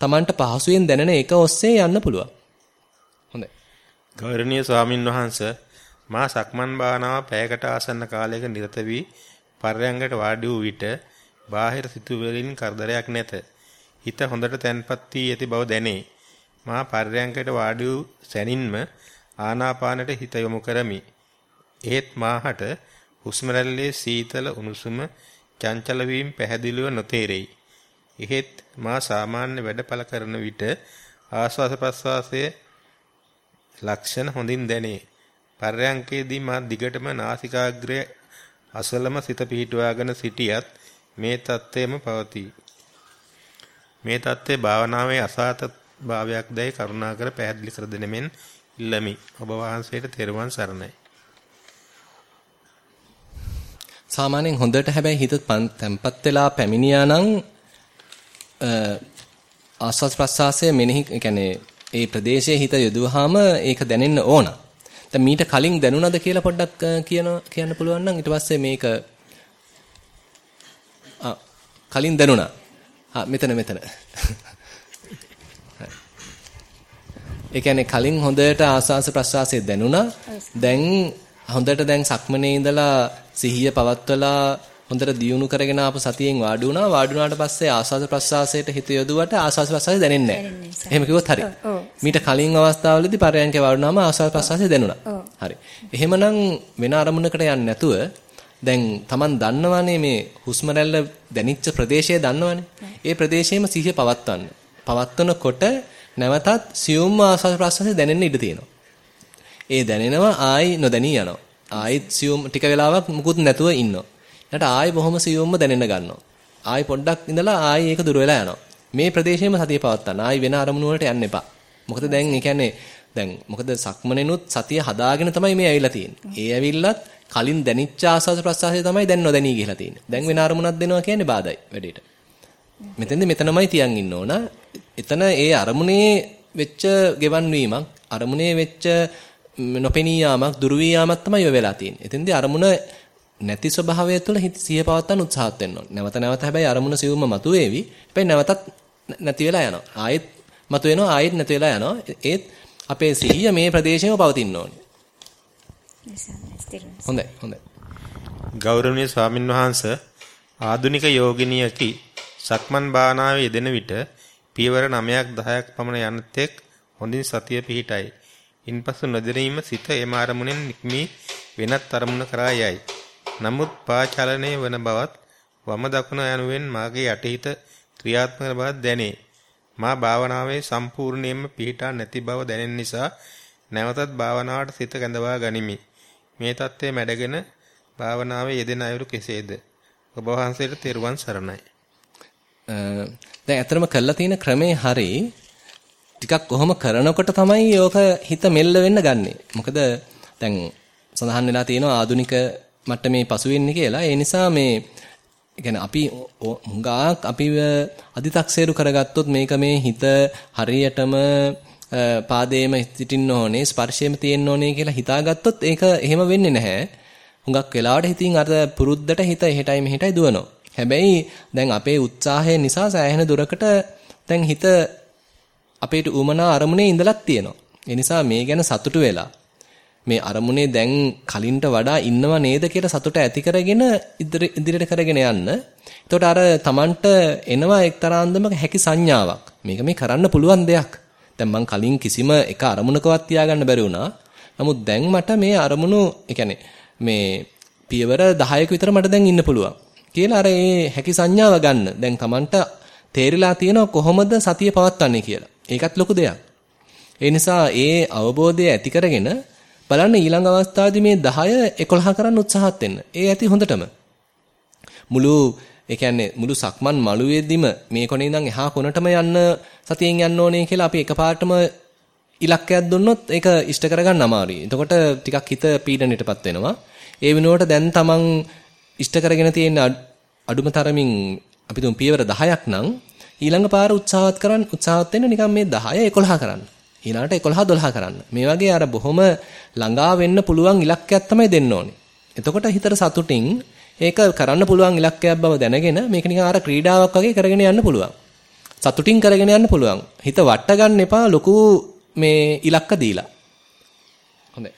Tamanට පහසුවෙන් දැනෙන එක ඔස්සේ යන්න පුළුවන්. හොඳයි. ගෞරවනීය ස්වාමින් වහන්සේ මා සක්මන් භාවනාව පැයකට ආසන්න කාලයක නිරත වී පර්යංගයට වාඩි වූ විට බාහිර සිතුවිලින් කරදරයක් නැත. හිත හොඳට තැන්පත් වී ඇති බව දැනේ. මා පර්යංගයට වාඩි වූ සැනින්ම ආනාපානට හිත යොමු කරමි. ඒත් මාහට හුස්ම රැල්ලේ සීතල උණුසුම චංචල වීම පැහැදිලිව නොතේරෙයි. එහෙත් මා සාමාන්‍ය වැඩපල කරන විට ආශ්වාස ප්‍රශ්වාසයේ ලක්ෂණ හොඳින් දැනේ. පර්යංකේදී මා දිගටම නාසිකාග්‍රය අසලම සිත පිහිටුවාගෙන සිටියත් මේ தත්ත්වයම පවතී. මේ தත්ත්වයේ භාවනාවේ අසාත භාවයක් දැයි කරුණාකර පැහැදිලි කර දෙනෙමින් ඉල්ලමි. ඔබ වහන්සේට තෙරුවන් සරණයි. සාමාන්‍යයෙන් හොඳට හැබැයි හිත තැම්පත් වෙලා පැමිණියා නම් ආස්වාද ප්‍රසආසය මෙනෙහි කියන්නේ ඒ ප්‍රදේශයේ හිත යොදුවාම ඒක දැනෙන්න ඕන. දැන් මීට කලින් දැනුණද කියලා පොඩ්ඩක් කියන කියන්න පුළුවන් නම් ඊට පස්සේ මේක ආ කලින් දැනුණා. මෙතන මෙතන. ඒ කියන්නේ කලින් හොඳට ආස්වාස ප්‍රසආසය දැනුණා. දැන් හොඳට දැන් සක්මනේ ඉඳලා සිහිය පවත්වලා හොඳට දියුණු කරගෙන ආපු සතියෙන් වාඩි වුණා වාඩි වුණාට පස්සේ ආස්වාද ප්‍රසආසයට හිත යොදුවට ආස්වාද ප්‍රසආසය දැනෙන්නේ නැහැ. එහෙම කිව්වොත් හරි. මීට කලින් අවස්ථාවලදී පරයන්කේ වාඩි වුණාම ආස්වාද ප්‍රසආසය දැනුණා. හරි. එහෙමනම් වෙන අරමුණකට යන්නේ නැතුව දැන් Taman දන්නවනේ මේ හුස්ම රැල්ල දැනිච්ච ප්‍රදේශය දන්නවනේ. ඒ ප්‍රදේශයේම සිහිය පවත්වන්න. පවත්වනකොට නැවතත් සියුම් ආස්වාද ප්‍රසආසය දැනෙන්න ඉඩ තියෙනවා. ඒ දැනෙනවා ආයි නොදැනී යනවා. ආයිත් සියුම් ටික වෙලාවක් මුකුත් නැතුව ඉන්නවා. ඊට ආයි බොහොම සියුම්ම දැනෙන්න ගන්නවා. ආයි පොඩ්ඩක් ඉඳලා ආයි ඒක දුර වෙලා යනවා. මේ ප්‍රදේශයේම සතිය පවත්තන්න. ආයි වෙන අරමුණු වලට යන්න එපා. මොකද දැන් ඒ කියන්නේ දැන් මොකද සක්මනේනුත් සතිය හදාගෙන තමයි මේ ඇවිල්ලා තියෙන්නේ. ඒ ඇවිල්ලත් කලින් දැනිච්ච ආස්වාද ප්‍රසආසය තමයි දැන් නොදැනී ගිහලා තියෙන්නේ. දැන් වෙන අරමුණක් දෙනවා කියන්නේ බාධායි වැඩේට. මෙතෙන්ද මෙතනමයි තියන් ඉන්න ඕන. එතන ඒ අරමුණේ වෙච්ච ගෙවන් වීමක් අරමුණේ වෙච්ච නොපෙනී යාමක් දුරු වී යාමක් තමයි ඔය වෙලා තියෙන්නේ. එතෙන්දී අරමුණ නැති ස්වභාවය තුළ හිත සිහිය පවත්වන්න උත්සාහත් වෙන්න ඕනේ. නැවත නැවත හැබැයි අරමුණ සිවුම මතුවේවි. හැබැයි නැවතත් නැති වෙලා යනවා. ආයෙත් මතුවෙනවා ආයෙත් නැති වෙලා යනවා. ඒත් අපේ සිහිය මේ ප්‍රදේශෙම පවතින්න ඕනේ. හොඳයි හොඳයි. ගෞරවනීය ස්වාමින්වහන්සේ ආදුනික යෝගිනියකි සක්මන් භාවනාවේ යෙදෙන විට පියවර 9ක් 10ක් පමණ යන තෙක් හොඳින් සතිය පිහිටයි. ඉන්පසු නොදැනීම සිත එම අරමුණෙන් නික්මී වෙනත් අරමුණ කරා යයි. නමුත් පාචලනයේ වන බවත් වම දකුණ යනුවෙන් මාගේ යටිහිත ක්‍රියාත්මක බවක් දැනේ. මා භාවනාවේ සම්පූර්ණයෙන්ම පිහිටා නැති බව දැනෙන නිසා නැවතත් භාවනාවට සිත කැඳවා ගනිමි. මේ தත්ත්වය මැඩගෙන භාවනාවේ යෙදෙන අයුරු කෙසේද? ඔබ වහන්සේට තෙරුවන් සරණයි. දැන් අතරම කළා තියෙන ක්‍රමේ හරි ටිකක් කොහොම කරනකොට තමයි ඕක හිත මෙල්ල වෙන්න ගන්නෙ. මොකද දැන් සඳහන් වෙලා තියෙනවා ආදුනික මට්ටමේ පසු වෙන්නේ කියලා. ඒ නිසා මේ කියන්නේ අපි හුඟක් අපිව අදි탁සේරු කරගත්තොත් මේක මේ හිත හරියටම පාදේම සිටින්න ඕනේ ස්පර්ශයෙම තියෙන්න ඕනේ කියලා හිතාගත්තොත් ඒක එහෙම වෙන්නේ නැහැ. හුඟක් වෙලාවට හිතින් අර පුරුද්දට හිත එහෙටයි මෙහෙටයි දුවනවා. හැබැයි දැන් අපේ උත්සාහය නිසා සෑහෙන දුරකට දැන් හිත අපේට උමනා අරමුණේ ඉඳලක් තියෙනවා. ඒ නිසා මේ ගැන සතුටු වෙලා මේ අරමුණේ දැන් කලින්ට වඩා ඉන්නව නේද කියලා සතුට ඇති කරගෙන ඉදිරියට කරගෙන යන්න. එතකොට අර Tamanට එනවා එක්තරා අන්දමක හැකි සංඥාවක්. මේක මේ කරන්න පුළුවන් දෙයක්. දැන් මං කලින් කිසිම එක අරමුණකවත් තියාගන්න බැරි වුණා. නමුත් දැන් මට මේ අරමුණු, ඒ මේ පියවර 10ක විතර මට දැන් ඉන්න පුළුවන්. කියලා අර ඒ හැකි සංඥාව ගන්න. දැන් Tamanට තේරිලා තියෙනවා කොහොමද සතිය පවත්වන්නේ කියලා. ඒකත් ලොකු දෙයක්. ඒ නිසා ඒ අවබෝධය ඇති කරගෙන බලන්න ඊළඟ අවස්ථාවේදී මේ 10 11 කරන්න උත්සාහත් වෙන්න. ඒ ඇති හොඳටම. මුළු ඒ කියන්නේ මුළු සක්මන් මළුවේදීම මේ කොනේ ඉඳන් එහා කොනටම යන්න සතියෙන් යන්න ඕනේ කියලා අපි එකපාරටම ඉලක්කයක් දුන්නොත් ඒක ඉෂ්ට කරගන්න අමාරුයි. එතකොට ටිකක් හිත පීඩණයටපත් වෙනවා. ඒ වෙනුවට දැන් තමන් ඉෂ්ට කරගෙන තියෙන අඩුම තරමින් අපි තුන් පියවර 10ක් නම් ඊළඟ පාර උත්සාහවත් කරන්න උත්සාහවත් වෙන්න නිකන් මේ 10 11 කරන්න. ඊළඟට 11 12 කරන්න. මේ වගේ අර බොහොම ළඟා වෙන්න පුළුවන් ඉලක්කයක් තමයි දෙන්න ඕනේ. එතකොට හිතට සතුටින් ඒක කරන්න පුළුවන් ඉලක්කයක් බව දැනගෙන මේක නිකන් අර ක්‍රීඩාවක් වගේ කරගෙන යන්න පුළුවන්. සතුටින් කරගෙන යන්න පුළුවන්. හිත වට ගන්න එපා ලොකු මේ ඉලක්ක දීලා. හොඳයි.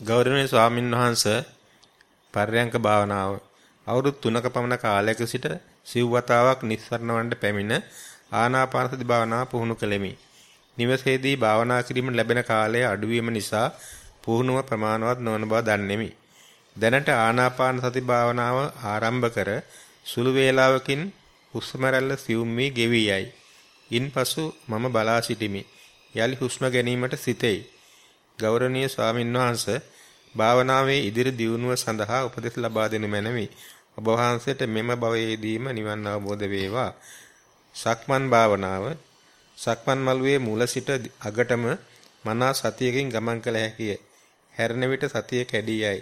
ගෞරවනීය ස්වාමින් වහන්සේ පර්යංක භාවනාව අවුරුදු 3ක පමණ කාලයක සිට සිව්වතාවක් නිස්සරණ වණ්ඩ පැමිණ ආනාපානසති භාවනාව පුහුණු කළෙමි. නිවසේදී භාවනා කිරීම ලැබෙන කාලය අඩුවීම නිසා පුහුණුව ප්‍රමාණවත් නොවන බව දන්නෙමි. දැනට ආනාපාන සති භාවනාව ආරම්භ කර සුළු වේලාවකින් හුස්ම රැල්ල සියුම් වී ගෙවි යයි. ඉන්පසු මම බලා සිටිමි. යලි හුස්ම ගැනීමට සිතෙයි. ගෞරවනීය ස්වාමින්වහන්සේ භාවනාවේ ඉදිරි දියුණුව සඳහා උපදෙස් ලබා දෙනු මැනවි. ඔබ වහන්සේට මෙම භවයේදීම නිවන් අවබෝධ වේවා. සක්මන් භාවනාව සක්මන් මළුවේ මුල සිට අගටම මනා සතියකින් ගමන් කළ හැකිය. හැරෙන විට සතිය කැඩී යයි.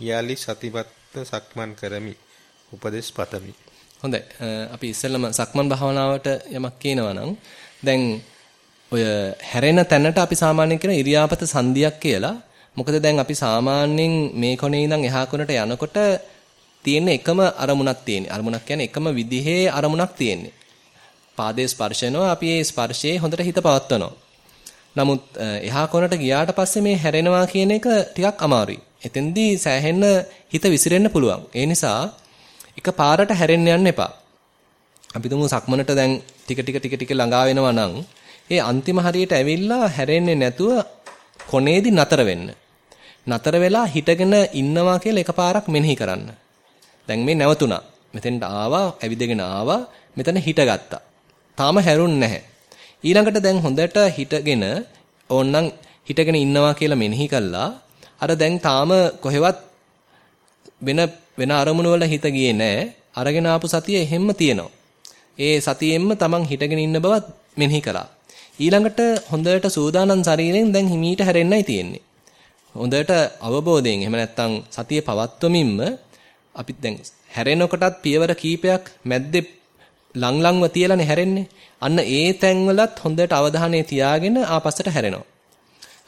යාලි සතිපත්ත සක්මන් කරමි. උපදේශ පතමි. හොඳයි. අපි ඉස්සෙල්ලම සක්මන් භාවනාවට යමක් කියනවා නම් දැන් ඔය හැරෙන තැනට අපි සාමාන්‍යයෙන් කියන ඉරියාපත සංදියක් කියලා. මොකද දැන් අපි සාමාන්‍යයෙන් මේ කොනේ ඉඳන් එහා කොනට යනකොට තියෙන එකම අරමුණක් තියෙන්නේ. අරමුණක් කියන්නේ එකම විදිහේ අරමුණක් තියෙන්නේ. පාදයේ ස්පර්ශනෝ අපි ඒ ස්පර්ශයේ හොඳට හිත පවත්වනවා. නමුත් එහා කොනට ගියාට පස්සේ මේ හැරෙනවා කියන එක ටිකක් අමාරුයි. එතෙන්දී සෑහෙන්න හිත විසිරෙන්න පුළුවන්. ඒ නිසා එක පාරට හැරෙන්න යන්න එපා. අපි තුමු සක්මනට දැන් ටික ටික ටික ටික ළඟා වෙනවා නම් ඒ අන්තිම හරියට ඇවිල්ලා හැරෙන්නේ නැතුව කොනේදී නතර වෙන්න. නතර වෙලා හිටගෙන ඉන්නවා කියලා එකපාරක් මෙනෙහි කරන්න. දැන් මේ නැවතුණා. මෙතෙන්ට ආවා, ඇවිදගෙන ආවා, මෙතන හිටගත්තා. තාම හැරුන්නේ නැහැ. ඊළඟට දැන් හොඳට හිටගෙන ඕන්නම් හිටගෙන ඉන්නවා කියලා මෙනෙහි කළා. අර දැන් තාම කොහෙවත් වෙන වෙන අරමුණු වල හිත ගියේ නැහැ. අරගෙන ආපු සතිය එහෙම්ම තියෙනවා. ඒ සතියෙන්ම තමන් හිටගෙන ඉන්න බවත් මෙනෙහි කළා. ඊළඟට හොඳට සූදානම් ශරීරයෙන් දැන් හිමීට හැරෙන්නයි තියෙන්නේ. හොඳට අවබෝධයෙන් එහෙම නැත්නම් සතිය පවත්වමින්ම අපි දැන් හැරෙනකොටත් පියවර කීපයක් මැද්දේ ලං ලංව තියලානේ හැරෙන්නේ. අන්න ඒ තැන්වලත් හොඳට අවධානය තියාගෙන ආපස්සට හැරෙනවා.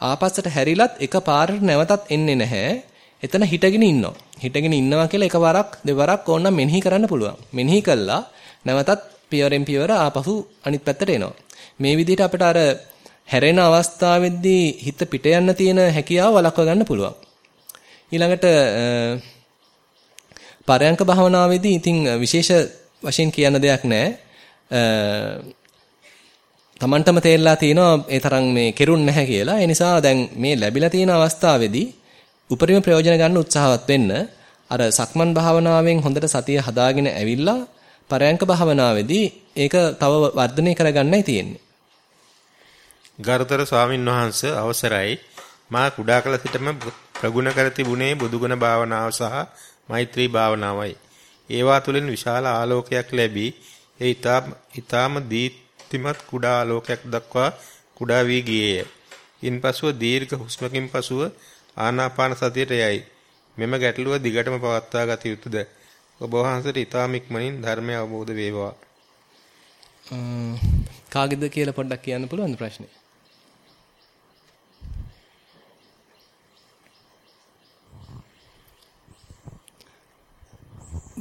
ආපස්සට හැරිලත් එකපාරට නැවතත් එන්නේ නැහැ. එතන හිටගෙන ඉන්නවා. හිටගෙන ඉන්නවා කියලා එකවරක් දෙවරක් ඕනනම් මෙනෙහි කරන්න පුළුවන්. මෙනෙහි කළා නැවතත් පියවරෙන් පියවර ආපහු අනිත් පැත්තට එනවා. මේ විදිහට අපිට අර හැරෙන අවස්ථාවේදී හිත පිට යන්න තියෙන හැකියාව වළක්ව ගන්න පුළුවන්. ඊළඟට පරයන්ක භාවනාවේදී ඉතින් විශේෂ වශයෙන් කියන්න දෙයක් නැහැ. තමන්ටම තේරලා තිනවා ඒ තරම් මේ කෙරුන් නැහැ කියලා. ඒ නිසා දැන් මේ ලැබිලා තියෙන අවස්ථාවේදී උපරිම ප්‍රයෝජන ගන්න උත්සාහවත් වෙන්න අර සක්මන් භාවනාවෙන් හොඳට සතිය හදාගෙන ඇවිල්ලා පරයන්ක භාවනාවේදී ඒක තව වර්ධනය කරගන්නයි තියෙන්නේ. ගරුතර ස්වාමින් වහන්සේ අවසරයි මා කුඩා කල සිටම ප්‍රගුණ කර තිබුණේ බුදුගුණ භාවනාව සහ මෛත්‍රී භාවනාවයි. ඒවා තුළින් විශාල ආලෝකයක් ලැබී ඒ ඊටාම දීප්තිමත් කුඩා ආලෝකයක් දක්වා කුඩා වී ගියේය. ඉන්පසුව දීර්ඝ හුස්මකින් පසුව ආනාපාන සතියට යයි. මෙම ගැටලුව දිගටම පවත්වා ගත යුතුයද? ඔබ වහන්සේට ඊටාම ඉක්මනින් ධර්මය අවබෝධ වේවා. කාගෙද කියලා පොඩ්ඩක් කියන්න පුළුවන්ද ප්‍රශ්නේ?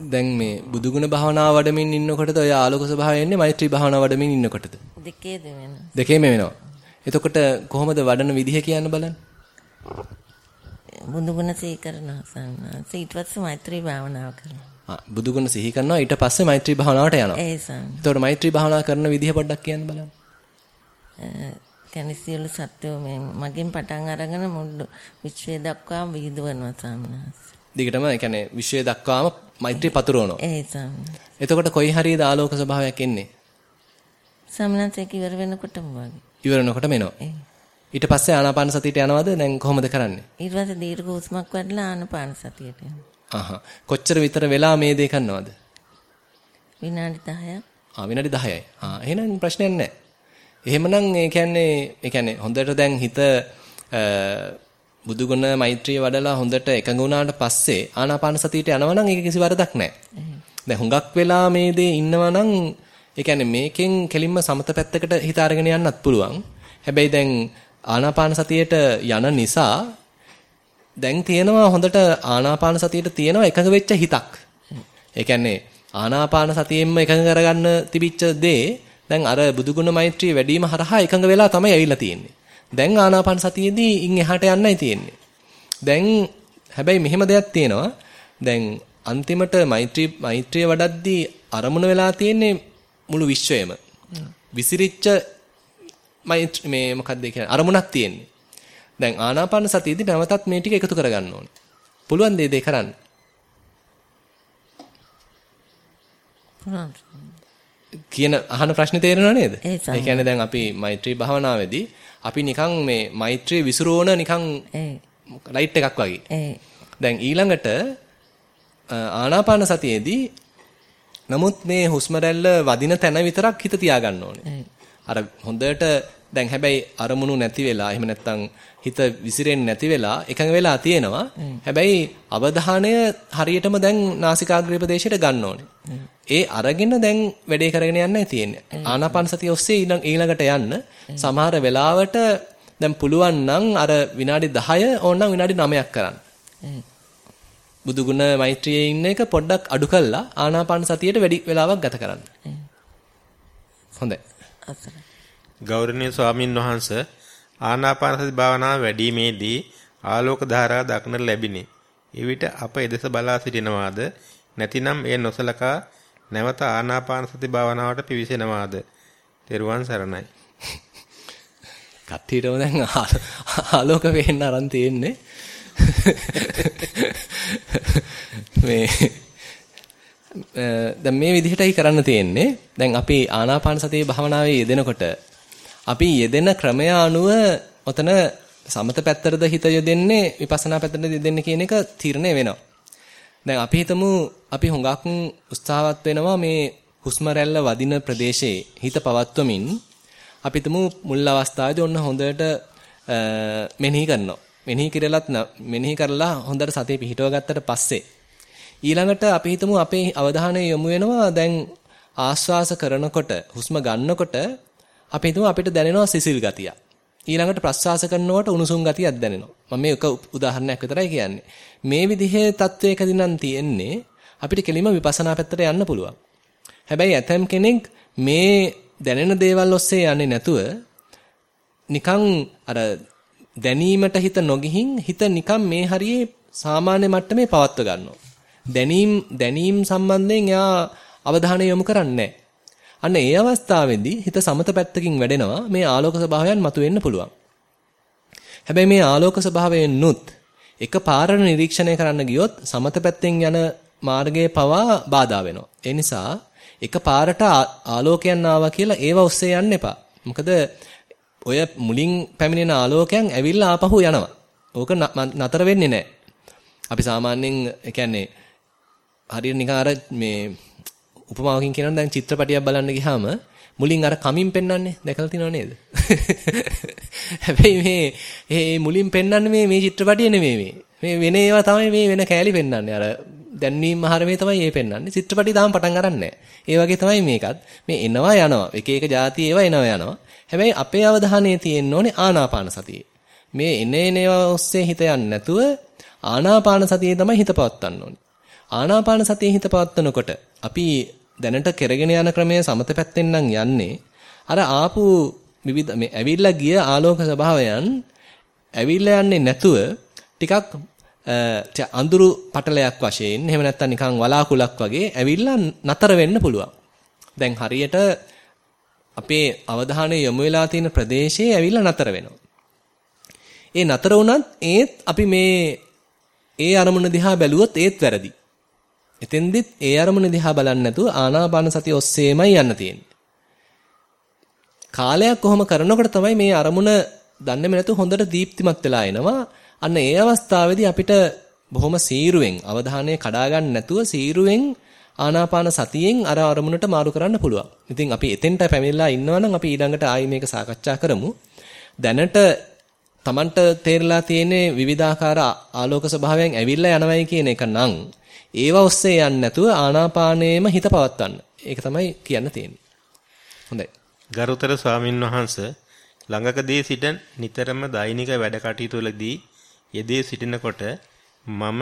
දැන් මේ බුදුගුණ භාවනාව වඩමින් ඉන්නකොටද ඔය ආලෝක ස්වභාවය එන්නේ මෛත්‍රී භාවනාව වඩමින් ඉන්නකොටද? දෙකේද වෙනවා. දෙකේම වෙනවා. එතකොට කොහොමද වඩන විදිහ කියන්න බලන්න. බුදුගුණ සිහි කරනවා සම්මාස. ඊට පස්සේ මෛත්‍රී භාවනාව කරනවා. බුදුගුණ සිහි කරනවා ඊට පස්සේ මෛත්‍රී භාවනාවට යනවා. ඒ සම්. එතකොට මෛත්‍රී භාවනාව කරන විදිහ පොඩ්ඩක් කියන්න බලන්න. කියන්නේ සියලු සත්‍යෝ මගෙන් පටන් අරගෙන මුළු විශ්වය දක්වා විහිදුවනවා සම්මාස. දිගටම ඒ කියන්නේ විශ්වය දක්වාම මෛත්‍රී පතුරවනවා. ඒ. එතකොට කොයි හරියද ආලෝක ස්වභාවයක් එන්නේ? සම්මාස ඒක ඉවර වෙනකොටම වගේ. ඉවරනකොටම එනවා. ඊට පස්සේ ආනාපාන සතියට යනවද? දැන් කොහොමද කරන්නේ? ඊට පස්සේ දීර්ඝ හුස්මක් වඩලා ආනාපාන සතියට යනවා. කොච්චර විතර වෙලා මේ දේ කරනවද? විනාඩි 10ක්. ආ විනාඩි 10යි. ආ එහෙනම් ප්‍රශ්නයක් නැහැ. එහෙමනම් ඒ කියන්නේ ඒ කියන්නේ හොඳට දැන් හිත බුදුගුණ මෛත්‍රිය වඩලා හොඳට එකඟ වුණාට පස්සේ ආනාපාන සතියට යනවා නම් ඒක කිසි වරදක් නැහැ. දැන් හුඟක් වෙලා මේ දේ ඉන්නවා නම් ඒ කියන්නේ මේකෙන් කෙලින්ම සමත පැත්තකට හිත අරගෙන යන්නත් පුළුවන්. හැබැයි දැන් ආනාපාන සතියට යන නිසා දැන් තියෙනවා හොඳට ආනාපාන සතියට තියෙනවා එකඟ වෙච්ච හිතක්. ඒ කියන්නේ ආනාපාන සතියෙන්ම එකඟ කරගන්න තිබිච්ච දේ දැන් අර බුදුගුණ මෛත්‍රිය වැඩිම හරහා එකඟ වෙලා තමයි ඇවිල්ලා තියෙන්නේ. දැන් ආනාපාන සතියේදී ඉන් එහාට යන්නයි තියෙන්නේ. දැන් හැබැයි මෙහෙම දෙයක් තියෙනවා. දැන් අන්තිමට මෛත්‍රී මෛත්‍රිය වඩද්දී අරමුණ වෙලා තියෙන්නේ මුළු විශ්වයම. විසිරිච්ච මේ මොකක්ද කියන්නේ අරමුණක් තියෙන්නේ. දැන් ආනාපාන සතියේදී නැවතත් මේ ටික එකතු කරගන්න ඕනේ. පුළුවන් දේ දේ කරන්න. කියන අහන ප්‍රශ්නේ තේරෙනව නේද? ඒ කියන්නේ දැන් අපි මෛත්‍රී භාවනාවේදී අපි නිකන් මේ මෛත්‍රී විසිරෝන නිකන් ලයිට් එකක් වගේ. දැන් ඊළඟට ආනාපාන සතියේදී නමුත් මේ හුස්ම වදින තැන විතරක් හිත තියාගන්න ඕනේ. අර හොඳට දැන් හැබැයි අරමුණු නැති වෙලා එහෙම නැත්නම් හිත විසිරෙන්නේ නැති වෙලා එකඟ වෙලා තියෙනවා. හැබැයි අවධානය හරියටම දැන් නාසිකාග්‍රේ ප්‍රදේශයට ගන්න ඕනේ. ඒ අරගෙන දැන් වැඩේ කරගෙන යන්නයි තියෙන්නේ. ආනාපාන සතිය ඔස්සේ ඊළඟට යන්න සමහර වෙලාවට දැන් පුළුවන් නම් අර විනාඩි 10 ඕනනම් විනාඩි 9ක් කරන්න. බුදුගුණ මෛත්‍රියේ ඉන්න එක පොඩ්ඩක් අඩු කළා ආනාපාන සතියට වැඩි වෙලාවක් ගත කරන්න. හොඳයි. ගෞරවනීය ස්වාමින් වහන්සේ ආනාපාන සති භාවනාව වැඩිීමේදී ආලෝක ධාරා දක්නට ලැබිනේ. එවිට අප එදෙස බලා සිටිනවාද නැතිනම් එය නොසලකා නැවත ආනාපාන සති භාවනාවට පිවිසෙනවාද? තෙරුවන් සරණයි. (laughs) කට්ටියටම දැන් ආලෝක වෙන්න අරන් තියෙන්නේ. (laughs) මේ දැන් මේ විදිහටයි කරන්න තියෙන්නේ. දැන් අපි ආනාපාන සතිය භාවනාවේ යෙදෙනකොට අපි යෙදෙන ක්‍රමය අනුව ඔතන සමත පැත්තටද හිත යොදෙන්නේ විපස්සනා පැත්තටද යොදෙන්නේ කියන එක තීරණය වෙනවා. දැන් අපි හිතමු අපි හුඟක් උත්සාහවත් වෙනවා මේ හුස්ම රැල්ල වදින ප්‍රදේශයේ හිත පවත්වමින් අපි හිතමු මුල් අවස්ථාවේදී ඔන්න හොඳට මෙනෙහි කරනවා. මෙනෙහි කරලත් මෙනෙහි කරලා හොඳට සතිය පිහිටව ගත්තට පස්සේ ඊළඟට අපි හිතමු අපේ අවධානය යොමු වෙනවා දැන් ආශ්වාස කරනකොට හුස්ම ගන්නකොට අපි හිතමු අපිට දැනෙනවා සිසිල් ගතිය. ඊළඟට ප්‍රශ්වාස කරනකොට උණුසුම් ගතියක් දැනෙනවා. මම මේ එක උදාහරණයක් විතරයි කියන්නේ. මේ විදිහේ තත්වයකදී නම් තියෙන්නේ අපිට කෙලිම විපස්සනා පැත්තට යන්න පුළුවන්. හැබැයි ඇතම් කෙනෙක් මේ දැනෙන දේවල් ඔස්සේ යන්නේ නැතුව නිකන් අර දැනීමට හිත නොගිහින් හිත නිකන් මේ හරියේ සාමාන්‍ය මට්ටමේ පවත්ව ගන්නවා. දැනීම් දැනීම් සම්බන්ධයෙන් එයා අවධානය යොමු කරන්නේ අන්න ඒ අවස්ථාවේදී හිත සමත පැත්තකින් වැඩෙනවා මේ ආලෝක ස්වභාවයන් මතුවෙන්න පුළුවන්. හැබැයි මේ ආලෝක ස්වභාවයෙන්නුත් එක පාරට නිරීක්ෂණය කරන්න ගියොත් සමත පැත්තෙන් යන මාර්ගයේ පවා බාධා වෙනවා. ඒ නිසා එක පාරට ආලෝකයන් ආවා කියලා ඒව ඔස්සේ යන්න එපා. මොකද ඔය මුලින් පැමිණෙන ආලෝකයන් ඇවිල්ලා ආපහු යනවා. ඕක නතර වෙන්නේ නැහැ. අපි සාමාන්‍යයෙන් ඒ කියන්නේ හරියට නිකන් අර මේ උපමාවකින් කියනවා දැන් චිත්‍රපටියක් බලන්න ගියාම මුලින් අර කමින් පෙන්වන්නේ දැකලා තියෙනව නේද? (laughs) හැබැයි මේ මේ මුලින් පෙන්වන්නේ මේ මේ චිත්‍රපටිය නෙමෙයි මේ. මේ වෙන ඒවා තමයි මේ වෙන කෑලි පෙන්වන්නේ. අර දැන්වීම ආහාරමේ තමයි මේ පෙන්වන්නේ. චිත්‍රපටිය තාම පටන් ගන්නෑ. ඒ වගේ තමයි මේකත්. මේ එනවා යනවා. එක එක જાති ඒවා එනවා යනවා. හැබැයි අපේ අවධානය තියෙන්න ඕනේ ආනාපාන සතියේ. මේ එනේ නේවා ඔස්සේ හිත යන්නේ නැතුව ආනාපාන සතියේ තමයි හිත පවත්වන්න ඕනේ. ආනාපාන සතියේ හිත පවත්වනකොට අපි දැනට කරගෙන යන ක්‍රමය සමත පැත්තෙන් නම් යන්නේ අර ආපු විවිධ මේ ඇවිල්ලා ගිය ආලෝක ස්වභාවයන් ඇවිල්ලා යන්නේ නැතුව ටිකක් අඳුරු පටලයක් වශයෙන් එහෙම නැත්නම් නිකන් වලාකුලක් වගේ ඇවිල්ලා නතර වෙන්න පුළුවන්. දැන් හරියට අපේ අවධානය යොමු වෙලා තියෙන ප්‍රදේශයේ ඇවිල්ලා නතර වෙනවා. ඒ නතර වුණත් ඒත් අපි මේ ඒ අරමුණ දිහා බැලුවොත් ඒත් වැරදි. එතෙන්දිත් ඒ අරමුණ දිහා බලන්නේ නැතුව ආනාපාන සතිය ඔස්සේමයි යන්න තියෙන්නේ. කාලයක් කොහොම කරනකොට තමයි මේ අරමුණ දන්නේම නැතුව හොඳට දීප්තිමත් වෙලා එනවා. අන්න ඒ අවස්ථාවේදී අපිට බොහොම සීරුවෙන් අවධානය කඩා ගන්න නැතුව සීරුවෙන් ආනාපාන සතියෙන් අර අරමුණට මාරු කරන්න පුළුවන්. ඉතින් අපි එතෙන්ට පැමිණලා ඉන්නවනම් අපි ඊළඟට ආයි මේක සාකච්ඡා කරමු. දැනට Tamanට තේරලා තියෙන්නේ විවිධාකාර ආලෝක ස්වභාවයන් ඇවිල්ලා යනවයි කියන එක නම් ඒවා ඔස්සේ යන්නේ නැතුව ආනාපානයේම හිත පවත්වන්න. ඒක තමයි කියන්න තියෙන්නේ. හොඳයි. ගරුතර ස්වාමින් වහන්සේ ළඟකදී සිට නිතරම දෛනික වැඩ කටයුතුවලදී යෙදී සිටිනකොට මම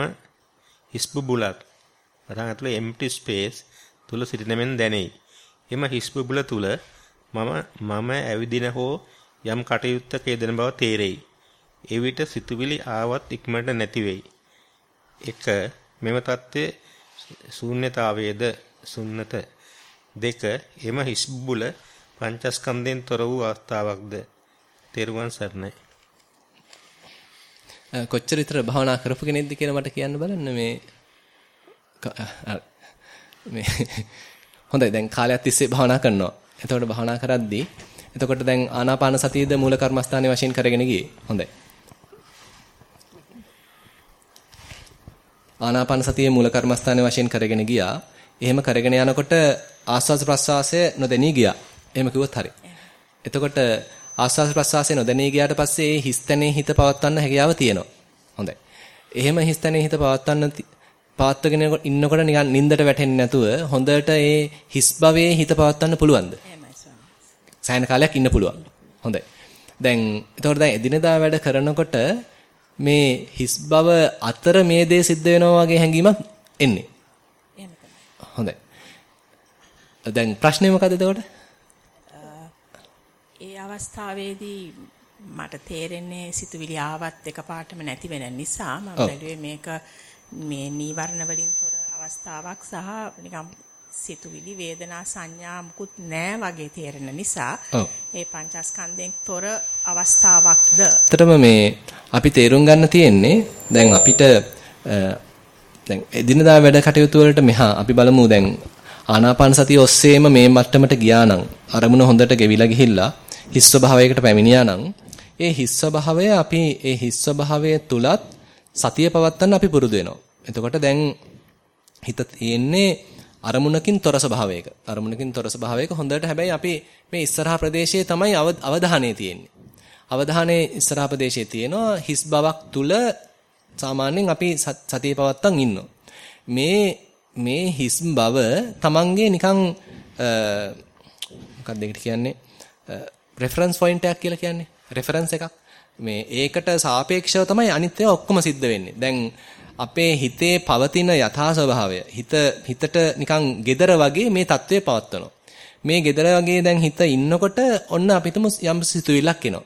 හිස්බුබුලක් වරහන් ඇතුලේ empty space තුල සිටිනමෙන් දැනෙයි. එම හිස් බුබුල තුල මම මම ඇවිදින හෝ යම් කටයුත්තක යෙදෙන බව තේරෙයි. එවිට සිතුවිලි ආවත් ඉක්මනට නැති වෙයි. 1 මෙම தත්ත්වයේ ශූන්‍යතාවයේද සුන්නත දෙක එම හිස් බුබුල පංචස්කන්ධයෙන් තොර වූ අවස්ථාවක්ද තෙරුවන් සරණයි කොච්චර විතර භාවනා කරපු කෙනෙක්ද කියලා මට කියන්න බලන්න මේ මේ (laughs) හොඳයි දැන් කාලයක් තිස්සේ භාවනා කරනවා. එතකොට භාවනා කරද්දී එතකොට දැන් ආනාපාන සතියද මූල කර්මස්ථානයේ වශයෙන් කරගෙන ගියේ. හොඳයි. ආනාපාන සතියේ මූල කර්මස්ථානයේ වශයෙන් කරගෙන ගියා. එහෙම කරගෙන යනකොට ආස්වාද ප්‍රස්වාසය නොදැනී ගියා. එහෙම කිව්වොත් හරි. එතකොට ආස්වාද ප්‍රස්වාසය නොදැනී ගියාට පස්සේ ඒ හිස්තැනේ හිත පවත්වන්න හැකියාව තියෙනවා. හොඳයි. එහෙම හිස්තැනේ හිත පවත්වන්න පවත්වගෙන ඉන්නකොට නිකන් නින්දට වැටෙන්නේ නැතුව හොඳට ඒ හිස් භවයේ හිත පවත්වන්න පුළුවන්ද? සෑහෙන කාලයක් ඉන්න පුළුවන්. හොඳයි. දැන් එතකොට දැන් එදිනෙදා වැඩ කරනකොට මේ හිස් භව අතර මේ දේ සිද්ධ වෙනවා වගේ හැඟීමක් එන්නේ. හොඳයි. දැන් ප්‍රශ්නේ මොකද එතකොට? ඒ අවස්ථාවේදී මට තේරෙන්නේ සිතුවිලි ආවත් එකපාරටම නැති වෙන නිසා මම බැලුවේ මේක මේ නීවරණ වලින් තොර අවස්ථාවක් සහ නිකම් සිතුවිලි වේදනා සංඥා මුකුත් නැහැ වගේ තේරෙන නිසා ඒ පංචස්කන්ධයෙන් තොර අවස්ථාවක්ද. ඇත්තටම මේ අපි තේරුම් ගන්න තියෙන්නේ දැන් අපිට දැන් එදිනදා වැඩ කටයුතු වලට මෙහා අපි බලමු දැන් ආනාපාන සතිය ඔස්සේම මේ මට්ටමට ගියා නම් අරමුණ හොඳට ගෙවිලා ගිහිල්ලා හිස් ස්වභාවයකට පැමිණියා නම් ඒ හිස් ස්වභාවය අපි ඒ හිස් ස්වභාවය තුලත් සතිය පවත්තන්න අපි පුරුදු වෙනවා. එතකොට දැන් හිත තියෙන්නේ අරමුණකින් තොර ස්වභාවයක. අරමුණකින් තොර ස්වභාවයක හොඳට හැබැයි අපි මේ ඉස්සරහා ප්‍රදේශයේ තමයි අවධානය තියෙන්නේ. අවධානයේ ඉස්සරහා ප්‍රදේශයේ තියෙනවා හිස් බවක් තුල සාමාන්‍යයෙන් අපි සතිය පවත්තන් ඉන්නවා. මේ මේ හිස් බව තමන්ගේ නිකන් මොකක්ද ඒකට කියන්නේ රෙෆරන්ස් පොයින්ට් එකක් කියලා කියන්නේ රෙෆරන්ස් එකක් මේ ඒකට සාපේක්ෂව තමයි අනිත් ඒවා ඔක්කොම සිද්ධ වෙන්නේ. දැන් අපේ හිතේ පවතින යථා ස්වභාවය හිත හිතට නිකන් gedara වගේ මේ தત્ත්වය පවත්වනවා. මේ gedara වගේ දැන් හිත ඉන්නකොට ඔන්න අපිටම යම් සිතුවිල්ලක් එනවා.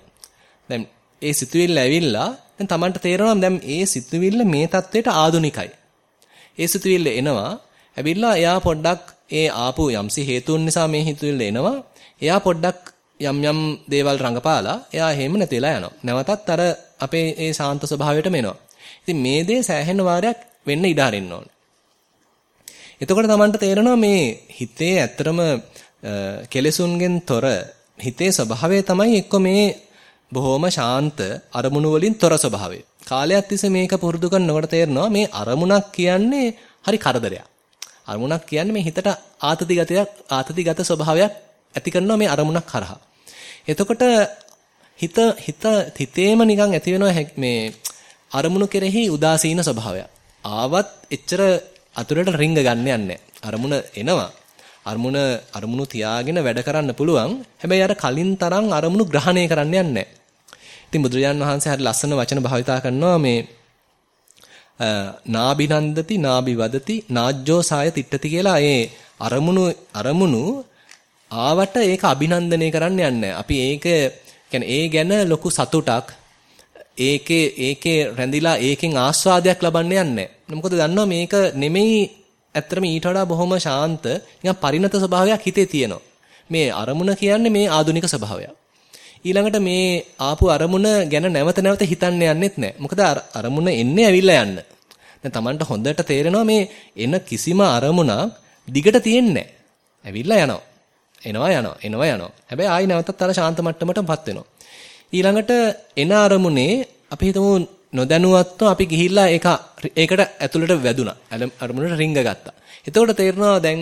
දැන් ඒ සිතුවිල්ල ඇවිල්ලා දැන් Tamanට තේරෙනවා දැන් ඒ සිතුවිල්ල මේ தത്വයට ආදුනිකයි. ඒ සිතුවිල්ල එනවා ඇවිල්ලා එයා පොඩ්ඩක් ඒ ආපු යම්සි හේතුන් නිසා මේ හිතුවිල්ල එනවා. එයා පොඩ්ඩක් යම් යම් දේවල් රඟපාලා එයා එහෙම නැතිලා යනවා. නැවතත් අර අපේ ඒ ශාන්ත ස්වභාවයටම එනවා. ඉතින් මේ දේ සෑහෙන වාරයක් වෙන්න ඉඩ හරින්න ඕනේ. එතකොට Tamanට තේරෙනවා මේ හිතේ ඇත්තටම කෙලෙසුන්ගෙන් තොර හිතේ ස්වභාවය තමයි එක්ක මේ බොහොම ශාන්ත අරමුණු වලින් තොර ස්වභාවය. කාලයක් තිස්සේ මේක පුරුදු කරනකොට තේරෙනවා මේ අරමුණක් කියන්නේ හරි කරදරයක්. අරමුණක් කියන්නේ මේ හිතට ආතතිගතයක් ආතතිගත ස්වභාවයක් ඇති කරනවා මේ අරමුණක් කරහා. එතකොට හිත හිත හිතේම නිකන් ඇති වෙනවා මේ අරමුණු කෙරෙහි උදාසීන ස්වභාවයක්. ආවත් එච්චර අතුරට රිංග ගන්න යන්නේ අරමුණ එනවා. අරමුණ අරමුණු තියාගෙන වැඩ කරන්න පුළුවන්. හැබැයි අර කලින් තරම් අරමුණු ග්‍රහණය කරන්න යන්නේ ඉතින් බුදුරජාන් වහන්සේ හරි ලස්සන වචන භාවිතා කරනවා මේ නාබිනන්දති නාබිවදති නාජ්ජෝ සාය තිට්ඨති කියලා ඒ අරමුණු අරමුණු ආවට ඒක අභිනන්දනය කරන්න යන්නේ අපි ඒක ඒ ගැන ලොකු සතුටක් ඒකේ ඒකේ රැඳිලා ඒකෙන් ආස්වාදයක් ලබන්න යන්නේ මොකද දන්නවා මේක නෙමෙයි ඇත්තටම ඊට වඩා බොහොම ශාන්ත නිකන් පරිණත ස්වභාවයක් හිතේ තියෙනවා. මේ අරමුණ කියන්නේ මේ ආදුනික ස්වභාවයක්. ඊළඟට මේ ආපු අරමුණ ගැන නැවත නැවත හිතන්න යන්නෙත් නැහැ. මොකද අරමුණ එන්නේ ඇවිල්ලා යන්න. දැන් Tamanට හොඳට තේරෙනවා මේ එන කිසිම අරමුණක් දිගට තියෙන්නේ නැහැ. ඇවිල්ලා යනවා. එනවා යනවා එනවා යනවා. හැබැයි ආයි නැවතත් අර ශාන්ත මට්ටමටපත් වෙනවා. ඊළඟට එන අරමුණේ අපි හිතමු නොදැනුවත්ව අපි ගිහිල්ලා ඒක ඒකට ඇතුළට වැදුනා. අරමුණට රිංග ගත්තා. එතකොට තේරෙනවා දැන්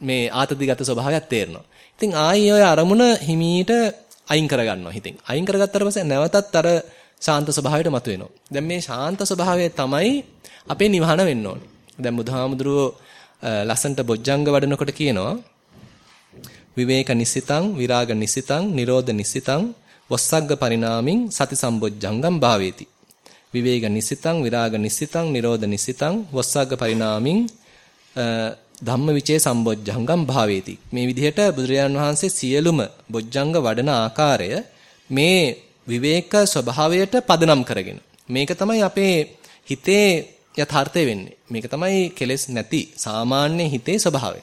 මේ ආතතිගත ස්වභාවයක් තේරෙනවා. ඉතින් ආයි ඔය අරමුණ හිමීට අයින් කරගන්නවා හිතින්. අයින් කරගත්තට පස්සේ නැවතත් අර ශාන්ත ස්වභාවයට මතුවෙනවා. දැන් මේ ශාන්ත ස්වභාවය තමයි අපේ නිවහන වෙන්න ඕනේ. දැන් බුදුහාමුදුරුවෝ ලස්සන්ට බොජ්ජංග වඩනකොට කියනවා විවේක නිසිතං විරාග නිසිතං නිරෝධ නිසිතං වස්සග්ග පරිණාමින් සති සම්බොජ්ජංගම් භාවේති විවේක නිසිතං විරාග නිසිතං නිරෝධ නිසිතං වස්සග්ග පරිණාමින් ධම්මවිචේ සම්බොජ්ජංගම් භාවේති. මේ විදිහට බුදුරජාන් වහන්සේ සියලුම බොජ්ජංග වඩන ආකාරය මේ විවේක ස්වභාවයට පදනම් කරගෙන. මේක තමයි අපේ හිතේ යථාර්ථය වෙන්නේ. මේක තමයි කෙලෙස් නැති සාමාන්‍ය හිතේ ස්වභාවය.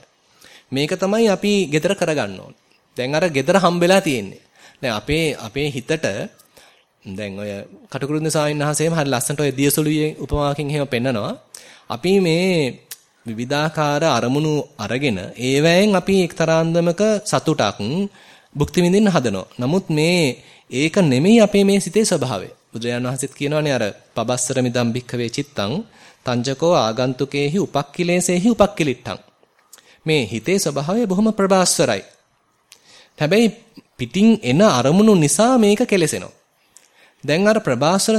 මේක තමයි අපි gedara කරගන්න ඕනේ. දැන් අර gedara හම්බෙලා තියෙන්නේ. දැන් අපේ අපේ හිතට දැන් ඔය කටුකුරුන්ද ස්වාමීන් වහන්සේම හරි ලස්සනට ඔය දියසොළුවේ උපමාකින් එහෙම පෙන්නනවා. අපි මේ විවිධාකාර අරමුණු අරගෙන ඒවැයෙන් අපි එක්තරාන්දමක සතුටක් භුක්ති විඳින්න හදනවා. නමුත් මේ ඒක නෙමෙයි අපේ මේ සිතේ ස්වභාවය. බුදුරජාණන් වහන්සේත් කියනවානේ අර පබස්සර මිදම් භික්ඛවේ චිත්තං තංජකෝ ආගන්තුකේහි උපක්ඛිලේසේහි උපක්ඛිලිට්ඨං. මේ හිතේ ස්වභාවය බොහොම ප්‍රබාස්වරයි. හැබැයි පිටින් එන අරමුණු නිසා මේක කෙලසෙනවා. දැන් අර ප්‍රබාස්වර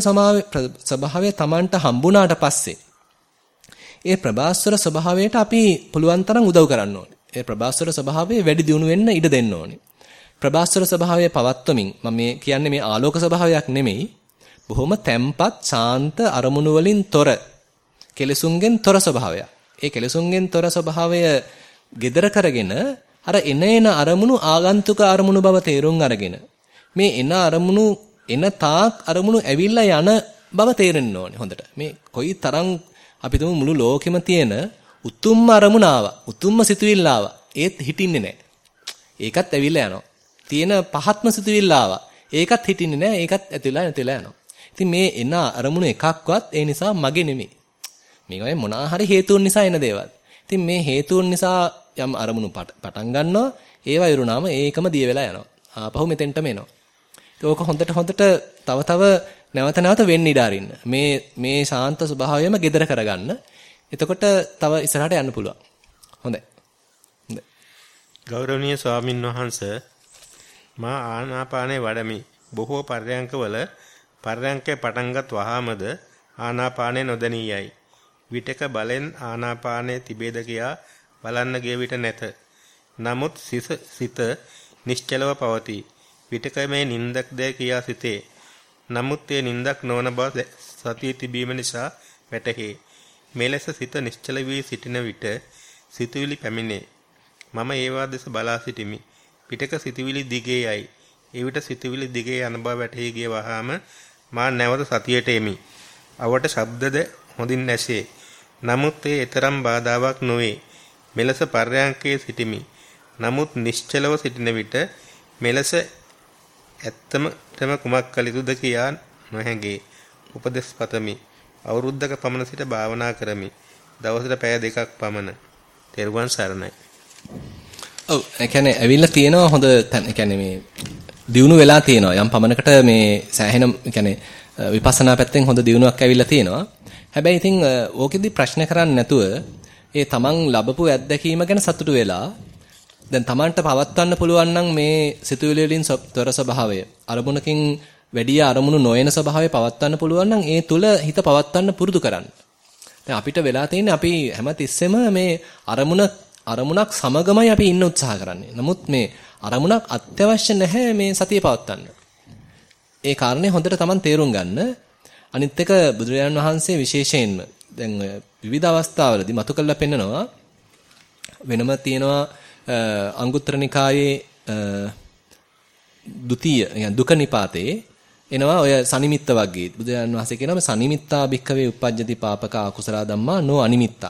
ස්වභාවය Tamanට හම්බුණාට පස්සේ ඒ ප්‍රබාස්වර ස්වභාවයට අපි පුළුවන් තරම් උදව් කරන්න ඕනේ. ඒ ප්‍රබාස්වර ස්වභාවය වැඩි දියුණු වෙන්න ඉඩ දෙන්න ඕනේ. ප්‍රබාස්වර ස්වභාවය පවත්වමින් මම මේ කියන්නේ මේ ආලෝක ස්වභාවයක් නෙමෙයි. බොහොම තැම්පත් ශාන්ත අරමුණු වලින් තොර කෙලසුන්ගෙන් තොර ස්වභාවයක්. ඒ කෙලසුන්ගෙන් තොර ස්වභාවය gedara කරගෙන අර එන එන අරමුණු ආගන්තුක අරමුණු බව තේරුම් අරගෙන මේ එන අරමුණු එන තාක් අරමුණු ඇවිල්ලා යන බව තේරෙන්න ඕනේ හොඳට. මේ කොයි තරම් අපි තුමු මුළු ලෝකෙම තියෙන උතුම්ම අරමුණ ආවා. උතුම්ම සිතුවිල්ල ආවා. ඒත් හිටින්නේ නැහැ. ඒකත් ඇවිල්ලා යනවා. තියෙන පහත්ම සිතුවිල්ල ආවා. ඒකත් හිටින්නේ නැහැ. ඒකත් ඇතිලා නැතිලා යනවා. ඉතින් මේ එන අරමුණු එකක්වත් ඒ නිසා මගේ නෙමෙයි. මේවා මොනවා හරි හේතුන් නිසා එන දේවල්. ඉතින් මේ හේතුන් නිසා යම් අරමුණු පටන් ගන්නවා. ඒවා ඉරුණාම ඒකම දිය වෙලා යනවා. ආපහු මෙතෙන්ටම එනවා. ඒක හොඳට හොඳට තව තව නැවත නැවත වෙන්න ඉඩ අරින්න. මේ මේ ශාන්ත ස්වභාවයම gedara කරගන්න. එතකොට තව ඉස්සරහට යන්න පුළුවන්. හොඳයි. හොඳයි. ගෞරවනීය ස්වාමින් වහන්සේ මා ආනාපානේ වඩමි. බොහෝ පර්යංකවල පර්යංකේ පටන්ගත් වහාමද ආනාපානේ නොදැනියයි. විටක බලෙන් ආනාපානේ තිබේද කියා බලන්න ගිය විට නැත. නමුත් සිත නිශ්චලව පවතී. විටක මේ නින්දක් දැ කියා සිතේ. නමුත් ඒ නින්දක් නොවන බව සතිය තිබීම නිසා වැටහේ. මෙලෙස සිත නිශ්චල වී සිටින විට සිතුවිලි පැමිණේ. මම ඒවා දෙස බලා සිටිමි. පිටක සිතුවිලි දිගේ යයි. එවිට සිතුවිලි දිගේ යන බව වැටහි ගිය වහාම මා නැවත සතියට එමි. අවට ශබ්දද හොඳින් නැසේ. නමුත් ඒ ඊතරම් බාධාවක් නොවේ. මෙලෙස පර්යංකයේ සිටිමි. නමුත් නිශ්චලව සිටින විට මෙලෙස ඇත්තම තම කුමක් කළ යුතුද කියා නොහැඟේ. උපදෙස් පතමි. අවුරුද්දක පමණ සිට භාවනා කරමි. දවසට පැය දෙකක් පමණ. තෙරුවන් සරණයි. ඔව් ඒ කියන්නේ ඇවිල්ලා තියෙනවා හොඳ තැන. ඒ කියන්නේ මේ දියුණු වෙලා තියෙනවා. යම් පමණකට මේ සෑහෙන ඒ කියන්නේ විපස්සනා පැත්තෙන් හොඳ දියුණුවක් ඇවිල්ලා තියෙනවා. හැබැයි ඉතින් ඕකෙදි ප්‍රශ්න කරන්නේ නැතුව ඒ තමන් ලැබපු අත්දැකීම ගැන සතුටු වෙලා දැන් Tamanට පවත්වන්න පුළුවන් නම් මේ සිතුවිලි වලින් තොර ස්වභාවය අරමුණකින් වැඩි අරමුණු නොයන ස්වභාවය පවත්වන්න පුළුවන් නම් ඒ තුල හිත පවත්වන්න පුරුදු කරන්න. දැන් අපිට වෙලා තියෙන්නේ අපි හැම තිස්සෙම මේ අරමුණ අරමුණක් සමගමයි අපි ඉන්න උත්සාහ කරන්නේ. නමුත් මේ අරමුණක් අත්‍යවශ්‍ය නැහැ මේ සතිය පවත්වන්න. ඒ කාරණේ හොඳට Taman තේරුම් ගන්න. අනිත් එක බුදුරජාණන් වහන්සේ විශේෂයෙන්ම දැන් ඔය විවිධ අවස්ථාවලදී මතු කරලා පෙන්නනවා. වෙනම තියෙනවා අංගුත්තර නිකායේ ဒုတိ ය දුක නිපාතේ. එනවා ඔය සනිමිත්ත වර්ගයේ බුදුරජාණන් වහන්සේ කියනවා සනිමිත්තා භික්කවේ uppajjati papaka akusala dhamma no animitta.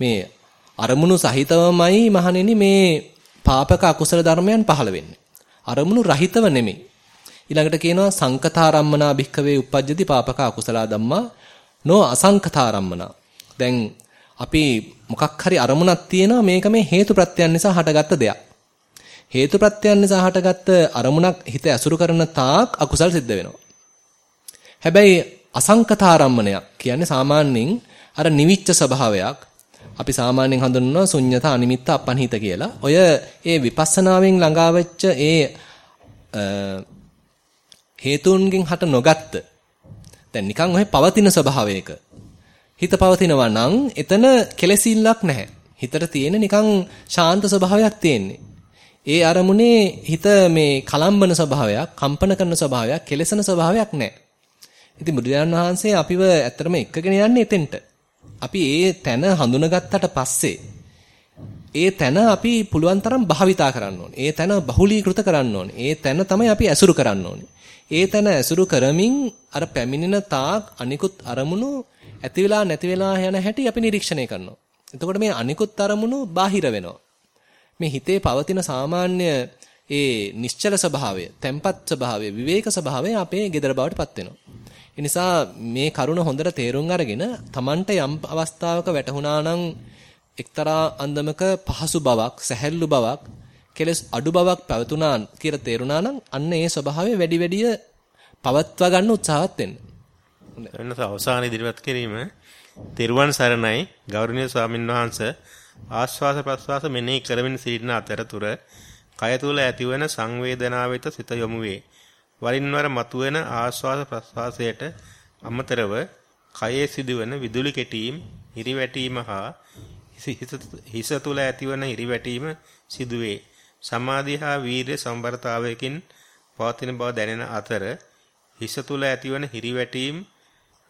මේ අරමුණු සහිතවමයි මහණෙනි මේ පාපක අකුසල ධර්මයන් පහළ වෙන්නේ. අරමුණු රහිතව නෙමෙයි. ඊළඟට කියනවා සංකතාරම්මනා භික්ඛවේ uppajjati papaka akusala dhamma no asankatarambana දැන් අපි මොකක් හරි අරමුණක් තියෙනවා මේක මේ හේතු ප්‍රත්‍යයන් නිසා හටගත්ත දෙයක්. හේතු ප්‍රත්‍යයන් නිසා හටගත්ත අරමුණක් හිත ඇසුරු කරන තාක් අකුසල් සිද්ධ වෙනවා. හැබැයි අසංකතාරම්මණයක් කියන්නේ සාමාන්‍යයෙන් අර නිවිච්ච ස්වභාවයක් අපි සාමාන්‍යයෙන් හඳුන්වනවා ශුන්්‍යත අනිමිත්ත අපන්හිත කියලා. ඔය ඒ විපස්සනාවෙන් ළඟාවෙච්ච ඒ හේතුන්ගෙන් හට නොගත්ත දැන් නිකන් ඔය පවතින ස්වභාවයක හිත පවතිනවා නම් එතන කෙලසිල්ලක් නැහැ. හිතට තියෙන නිකන් ශාන්ත ස්වභාවයක් තියෙන්නේ. ඒ අරමුණේ හිත මේ කලම්බන ස්වභාවයක්, කම්පන කරන ස්වභාවයක්, කෙලසන ස්වභාවයක් නැහැ. ඉතින් බුදුරජාණන් වහන්සේ අපිව ඇත්තටම එක්කගෙන යන්නේ එතෙන්ට. අපි ඒ තැන හඳුනගත්තට පස්සේ ඒ තැන අපි පුළුවන් තරම් භාවිතා කරන්න ඕනේ. ඒ තැන බහුලීකృత කරන්න ඕනේ. ඒ තැන තමයි අපි ඇසුරු කරන්න ඕනේ. ඒ තැන ඇසුරු කරමින් අර පැමිණෙන තාක් අනිකුත් අරමුණු ඇති වෙලා නැති වෙලා යන හැටි අපි නිරීක්ෂණය කරනවා. එතකොට මේ අනිකුත් අරමුණු බාහිර වෙනවා. මේ හිතේ පවතින සාමාන්‍ය ඒ නිශ්චල ස්වභාවය, tempat ස්වභාවය, විවේක ස්වභාවය අපේ gedara බවට පත් වෙනවා. ඒ නිසා මේ කරුණ හොඳට තේරුම් අරගෙන Tamanට යම් අවස්ථාවක වැටහුණා නම් එක්තරා අන්දමක පහසු බවක්, සැහැල්ලු බවක්, කෙලස් අඩු බවක් පැවතුණා කියලා තේරුණා නම් අන්න ඒ ස්වභාවය වැඩි වැඩිය පවත්වා ගන්න උත්සාහවත් වෙන්න. වෙනස අවසාන ඉදිරිපත් කිරීම තෙරුවන් සරණයි ගෞරවනීය ස්වාමින් වහන්සේ ආස්වාස ප්‍රස්වාස මෙනෙහි කරමින් සිටින අතරතුර කය තුල ඇතිවන සංවේදනාව වෙත සිත යොමු වේ. වරින් වර මතුවෙන ආස්වාස ප්‍රස්වාසයට අමතරව කයේ සිදුවන විදුලි කෙටීම්, හිරිවැටීම හා හිස තුල ඇතිවන හිරිවැටීම සිදුවේ. සමාධිය හා වීර්ය සම්බරතාවයකින් පවතින බව දැනෙන අතර හිස තුල ඇතිවන හිරිවැටීම්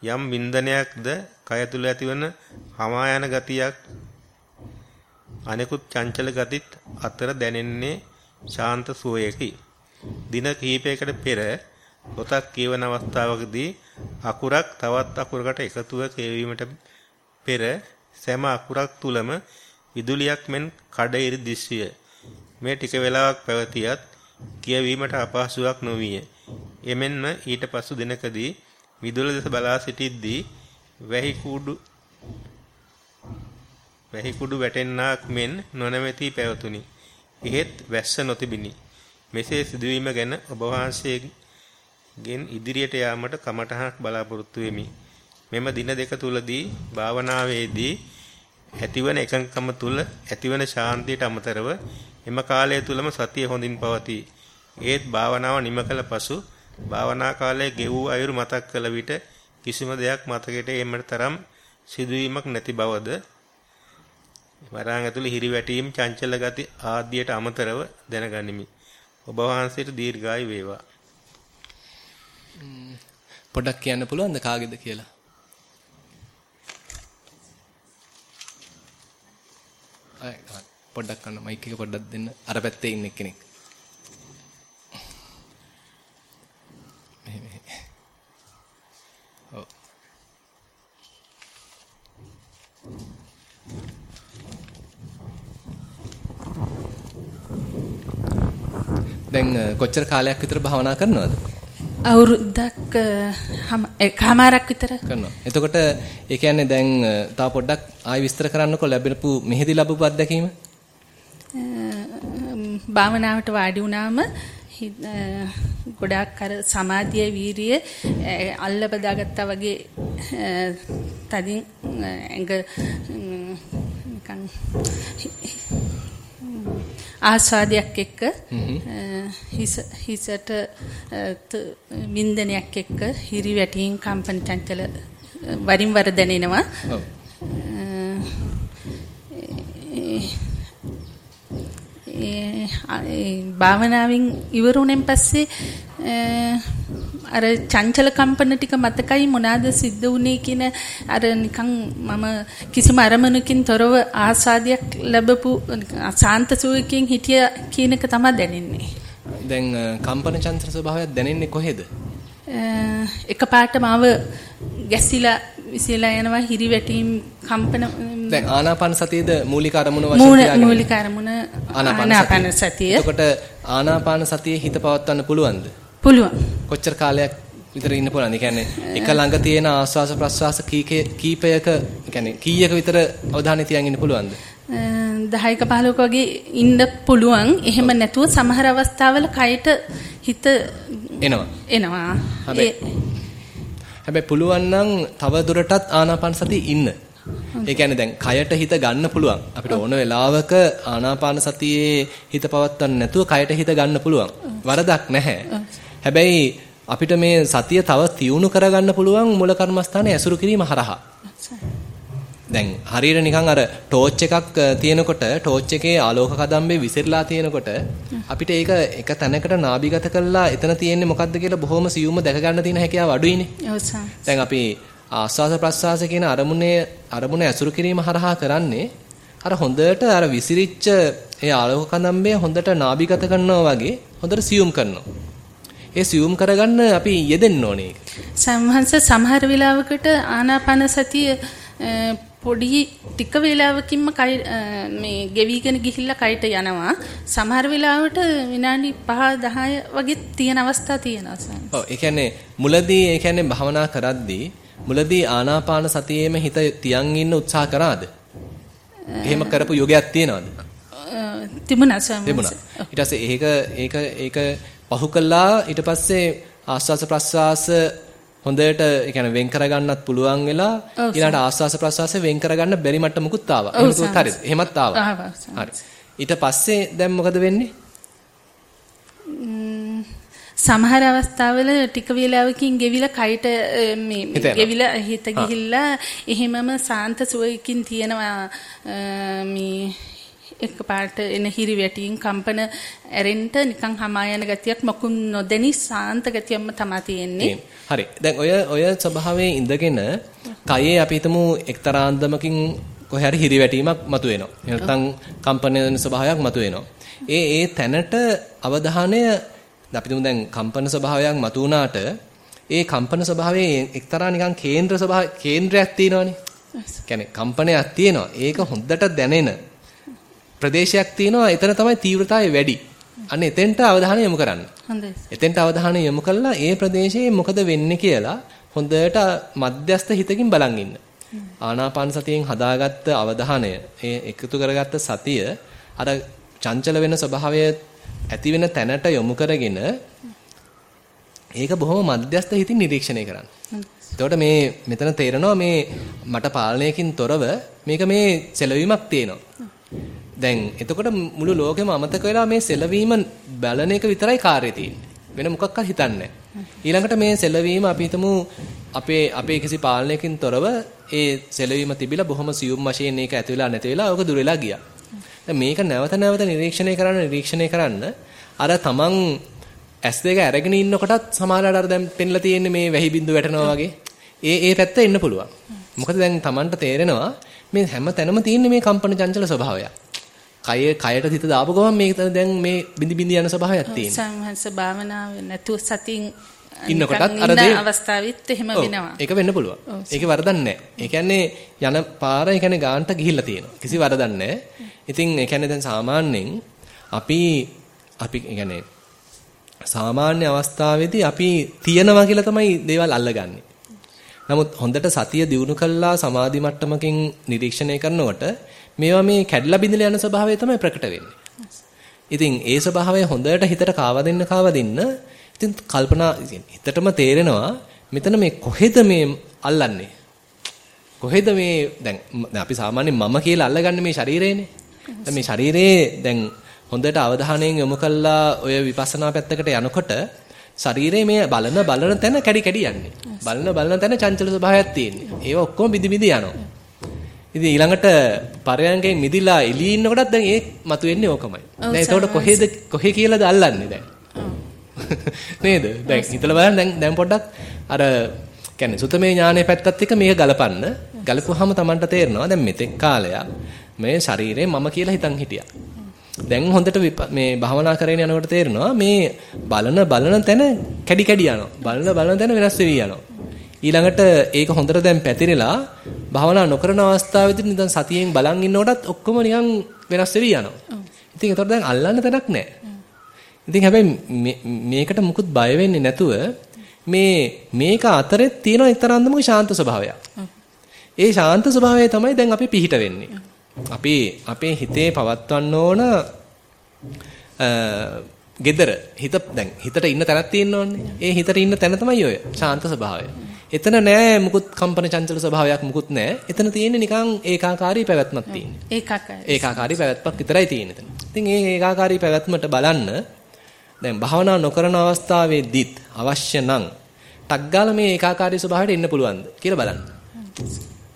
යම් වින්දනයක්ද කය තුල ඇතිවන හමා යන ගතියක් අනෙකුත් චංචල ගතිත් අතර දැනෙන්නේ ශාන්ත සුවයකි. දින කිහිපයකට පෙර පොතක් කියවන අවස්ථාවකදී අකුරක් තවත් අකුරකට එකතුව කියවීමට පෙර සෑම අකුරක් තුලම විදුලියක් මෙන් කඩිරි දිස්විය. මේ ටික වේලාවක් පැවතියත් කියවීමට අපහසුයක් නොවිය. එමෙන්ම ඊට පසු දිනකදී විදුල දෙස බලා සිටිද්දී වැහි කුඩු වැහි කුඩු වැටෙන්නාක් මෙන් නොනැවතී පැවතුණි. එහෙත් වැස්ස නොතිබිනි. මෙසේ සිදුවීම ගැන ඔබ වහන්සේගෙන් ඉදිරියට යාමට කමඨහක් බලාපොරොත්තු වෙමි. මෙම දින දෙක තුලදී භාවනාවේදී ඇතිවන එකඟකම තුල ඇතිවන ශාන්තියට අමතරව එම කාලය තුලම සතිය හොඳින් පවතී. ඒත් භාවනාව නිම කළ පසු භාවනා කාලයේ ගෙවූ අයුරු මතක් කළ විට කිසිම දෙයක් මතකයට එන්නට තරම් සිදුවීමක් නැති බවද වරාන් ඇතුළේ හිරි වැටීම් චංචල ගති ආදියට අමතරව දැනගනිමි. ඔබ වහන්සේට දීර්ඝායු වේවා. පොඩ්ඩක් කියන්න පුළුවන්ද කාගේද කියලා? අය පොඩ්ඩක් අන්න මයික් එක පොඩ්ඩක් දෙන්න. අර පැත්තේ ඉන්න කෙනෙක්. මෙහෙ මෙහෙ. ඔව්. දැන් කොච්චර කාලයක් විතර භාවනා කරනවද? අවුරුද්දක් එකමාරක් විතර කරනවා. එතකොට ඒ කියන්නේ දැන් තව පොඩ්ඩක් ආයි විස්තර කරන්නකෝ ලැබෙනපු මෙහෙදි ලැබපු අත්දැකීම. භාවනාවට වාඩි වුණාම ගොඩාක් අර සමාධිය වීරිය අල්ල බදාගත්තා වගේ තදින් ඇඟ නිකන් ආස්වාදයක් එක්ක හිස හිසට වින්දනයක් එක්ක හිරි වැටීම් කම්පන චංචල වරින් වර දැනෙනවා. ඒ භාවනාවෙන් ඉවරුණෙන් පස්සේ අර චංචල කම්පන ටික මතකයි මොනවාද සිද්ධ වුනේ කියන අර නිකන් මම කිසිම අරමුණකින් තොරව ආස්වාදයක් ලැබපු සාන්ත සුවකින් හිටිය කියන එක තමයි දැනෙන්නේ. දැන් කම්පන චංචල ස්වභාවයක් දැනෙන්නේ කොහෙද? එකපාරට මාව ගැසිලා විසිලා යනවා හිරි වැටීම් කම්පන දැන් ආනාපාන සතියේද මූලික අරමුණ වශයෙන් තියාගෙන මූලික අරමුණ ආනාපාන සතිය. එතකොට ආනාපාන සතියේ හිත පවත්වන්න පුළුවන්ද? පුළුවන්. කොච්චර කාලයක් විතර ඉන්න පුළුවන්ද? ඒ කියන්නේ එක ළඟ තියෙන ආස්වාස ප්‍රස්වාස කීපයක කියන්නේ කීයක විතර අවධානය තියන් ඉන්න පුළුවන්ද? 10ක 15ක වගේ ඉන්න පුළුවන්. එහෙම නැතුව සමහර අවස්ථාවල කයට හිත එනවා. එනවා. හැබැයි පුළුවන් නම් තව දුරටත් ආනාපාන සතිය ඉන්න. ඒ කියන්නේ දැන් කයට හිත ගන්න පුළුවන්. අපිට ඕන වෙලාවක ආනාපාන සතියේ හිත පවත්වන්න නැතුව කයට හිත ගන්න පුළුවන්. වරදක් නැහැ. හැබැයි අපිට මේ සතිය තව තියුණු කරගන්න පුළුවන් මුල කර්මස්ථානයේ ඇසුරු කිරීම හරහා. දැන් හරියට නිකන් අර ටෝච් එකක් තියෙනකොට ටෝච් එකේ ආලෝක කදම්බේ විසිරලා තියෙනකොට අපිට ඒක එක තැනකට නාභිගත කරලා එතන තියෙන්නේ මොකද්ද කියලා බොහොම සියුම්ව දැක ගන්න තියෙන හැකියාව අඩුයිනේ. දැන් අපි ආස්වාස ප්‍රස්වාස කියන අරමුණේ අරමුණ ඇසුරු කිරීම හරහා කරන්නේ අර හොඳට අර විසිරිච්ච ඒ ආලෝක කදම්බය හොඳට නාභිගත කරනවා වගේ හොඳට සියුම් කරනවා. ඒ සියුම් කරගන්න අපි යෙදෙන්න ඕනේ ඒක. සම්හංශ සමහර වෙලාවකට ආනාපාන සතිය පොඩි ටික වේලාවකින්ම කය මේ ගෙවිගෙන ගිහිල්ලා කයට යනවා. සමහර වෙලාවට විනාඩි 5 10 වගේ තියෙන අවස්ථා තියෙනවා සම්. ඔව් ඒ කියන්නේ මුලදී ඒ කියන්නේ භවනා කරද්දී මුලදී ආනාපාන සතියේම හිත තියන් ඉන්න උත්සාහ කරාද? එහෙම කරපු යෝගයක් තියනවද? තිබුණා සම්. තිබුණා. ඊට පස්සේ ඒක ඒක ඒක පහු කළා ඊට පස්සේ ආස්වාස ප්‍රස්වාස හොඳට ඒ කියන්නේ වෙන් කරගන්නත් පුළුවන් වෙලා ඊළඟට ආස්වාස ප්‍රස්වාසය වෙන් කරගන්න බැරි මට්ටමකුත් ආවා. එහෙමකුත් හරිද? එහෙමත් ආවා. හරි. ඊට පස්සේ දැන් මොකද වෙන්නේ? සමහර අවස්ථාවල ටික වේලාවකින් ගෙවිලා කයට මේ ගෙවිලා හිත ගිහිල්ලා එහෙමම සාන්ත සුවයකින් තියෙනවා මේ එකපාරට එන හිරි වැටින් කම්පන ඇරෙන්න නිකන් හමා යන ගතියක් මොකුන් නොදැනි සාන්ත ගතියක්ම තමයි තියෙන්නේ. හරි. දැන් ඔය ඔය ස්වභාවයේ ඉඳගෙන කයේ අපි හිතමු එක්තරා අන්දමකින් කොහේ හරි හිරි වැටීමක් මතුවෙනවා. නැත්නම් කම්පන වෙන ස්වභාවයක් මතුවෙනවා. ඒ ඒ තැනට අවධානය අපි තුමු දැන් කම්පන ස්වභාවයක් මතුවුණාට ඒ කම්පන ස්වභාවයේ එක්තරා නිකන් කේන්ද්‍ර ස්වභාව කේන්ද්‍රයක් තියෙනවනේ. කියන්නේ කම්පනයක් තියෙනවා. ඒක හොඳට දැනෙන ප්‍රදේශයක් තියෙනවා. එතන තමයි තීව්‍රතාවය වැඩි. අන්න එතෙන්ට අවධානය යොමු කරන්න. හොඳයි. එතෙන්ට අවධානය යොමු කළා ඒ ප්‍රදේශයේ මොකද වෙන්නේ කියලා හොඳට මධ්‍යස්ත හිතකින් බලන් ඉන්න. ආනාපාන සතියෙන් හදාගත්ත අවධානය, ඒ එකතු කරගත්ත සතිය අර චංචල වෙන ස්වභාවය ඇති වෙන තැනට යොමු කරගෙන ඒක බොහොම මධ්‍යස්ත හිතින් නිරීක්ෂණය කරන්න. එතකොට මේ මෙතන තේරෙනවා මේ මට පාලනයකින් තොරව මේක මේ සෙලවීමක් තියෙනවා. දැන් එතකොට මුළු ලෝකෙම අමතක වෙලා මේ සෙලවීම බලන එක විතරයි කාර්යය තියෙන්නේ. වෙන මොකක්වත් හිතන්නේ ඊළඟට මේ සෙලවීම අපි හිතමු අපේ අපේ කිසි පාලනයකින් තොරව ඒ සෙලවීම තිබිලා බොහොම සියුම් වශයෙන් ඒක ඇති වෙලා නැති වෙලා ඕක දුර වෙලා ගියා. දැන් මේක නැවත නැවත නිරීක්ෂණය කරන්න නිරීක්ෂණය කරන්න අර තමන් S2 අරගෙන ඉන්නකොටත් සමහරවිට අර දැන් පෙන්ලා තියෙන්නේ මේ වැහි බින්දු වැටෙනවා වගේ. ඒ ඒ පැත්ත එන්න පුළුවන්. මොකද දැන් තමන්ට තේරෙනවා මේ හැම තැනම තියෙන්නේ මේ කම්පන චංචල ස්වභාවයක්. කය කයට හිත දාපු ගමන් මේක දැන් මේ බිඳි බිඳි යන ස්වභාවයක් තියෙනවා. සංහස භාවනාව නැතුව සතින් ඉන්නකොටත් අර දේ අවස්ථාවෙත් එහෙම වෙනවා. ඒක වෙන්න පුළුවන්. ඒකේ වරදක් නැහැ. ඒ කියන්නේ යන පාර ඒ කියන්නේ ගානට ගිහිල්ලා තියෙනවා. කිසි වරදක් නැහැ. ඉතින් ඒ කියන්නේ දැන් සාමාන්‍යයෙන් අපි අපි ඒ කියන්නේ සාමාන්‍ය අවස්ථාවේදී අපි තියනවා කියලා තමයි දේවල් අල්ලගන්නේ. නමුත් හොඳට සතිය දිනු කළා සමාධි මට්ටමකින් නිරීක්ෂණය කරනකොට මේවා මේ කැඩලා බිඳලා යන ස්වභාවය තමයි ප්‍රකට වෙන්නේ. ඉතින් ඒ ස්වභාවය හොඳට හිතට කාවදින්න කාවදින්න ඉතින් කල්පනා හිතටම තේරෙනවා මෙතන මේ කොහෙද මේ අල්ලන්නේ? කොහෙද මේ දැන් අපි සාමාන්‍යයෙන් මම කියලා අල්ලගන්නේ මේ ශරීරේනේ. දැන් මේ ශරීරේ දැන් හොඳට අවධානයෙන් යොමු කළා ඔය විපස්සනා පැත්තකට යනකොට ශරීරයේ මේ බලන බලන තැන කැඩි කැඩි යන්නේ. බලන බලන තැන චංචල ස්වභාවයක් තියෙන්නේ. ඒව ඔක්කොම බිදි බිදි යනවා. ඉතින් ඊළඟට පරයන්ගෙන් මිදිලා එළී ඉන්නකොටත් දැන් ඒ මතුවෙන්නේ ඕකමයි. දැන් එතකොට කොහෙද කොහෙ කියලාද අල්ලන්නේ දැන්? (laughs) නේද? දැන් හිතලා බලන්න දැන් දැන් පොඩ්ඩක් අර කියන්නේ සුතමේ ඥානයේ පැත්තත් එක්ක මේක ගලපන්න. ගලපුවාම Tamanට තේරෙනවා දැන් මෙතෙක් කාලයක් මේ ශරීරේ මම කියලා හිතන් හිටියා. දැන් හොඳට මේ භාවනා කරගෙන යනකොට තේරෙනවා මේ බලන බලන තැන කැඩි කැඩි යනවා. බලන බලන තැන වෙනස් වෙවි යනවා. ඊළඟට ඒක හොඳට දැන් පැතිරෙලා භාවනා නොකරන අවස්ථාවේදී නිකන් සතියෙන් බලන් ඉන්නකොටත් ඔක්කොම නිකන් වෙනස් වෙවි යනවා. ඉතින් ඒතකොට දැන් අල්ලන්න තැනක් නැහැ. ඉතින් හැබැයි මේකට මුකුත් බය වෙන්නේ නැතුව මේ මේක අතරේ තියෙන එක්තරාන්දමක ශාන්ත ස්වභාවයක්. ඒ ශාන්ත ස්වභාවය තමයි දැන් අපි පිහිට වෙන්නේ. අපි අපේ හිතේ පවත්වන්න ඕන gedara හිත දැන් හිතට ඉන්න තැනක් තියෙන්න ඕනේ. ඒ හිතට ඉන්න තැන තමයි ඔය ශාන්ත ස්වභාවය. එතන නෑ මුකුත් කම්පන චංචල ස්වභාවයක් මුකුත් නෑ. එතන තියෙන්නේ නිකන් ඒකාකාරී පැවැත්මක් තියෙන්නේ. ඒකාකාරී. ඒකාකාරී පැවැත්මක් විතරයි තියෙන්නේ එතන. ඉතින් මේ ඒකාකාරී පැවැත්මට බලන්න දැන් භාවනා නොකරන අවස්ථාවේදීත් අවශ්‍ය නම් ටක් ගාලා මේ ඒකාකාරී ස්වභාවයට එන්න පුළුවන්ද කියලා බලන්න.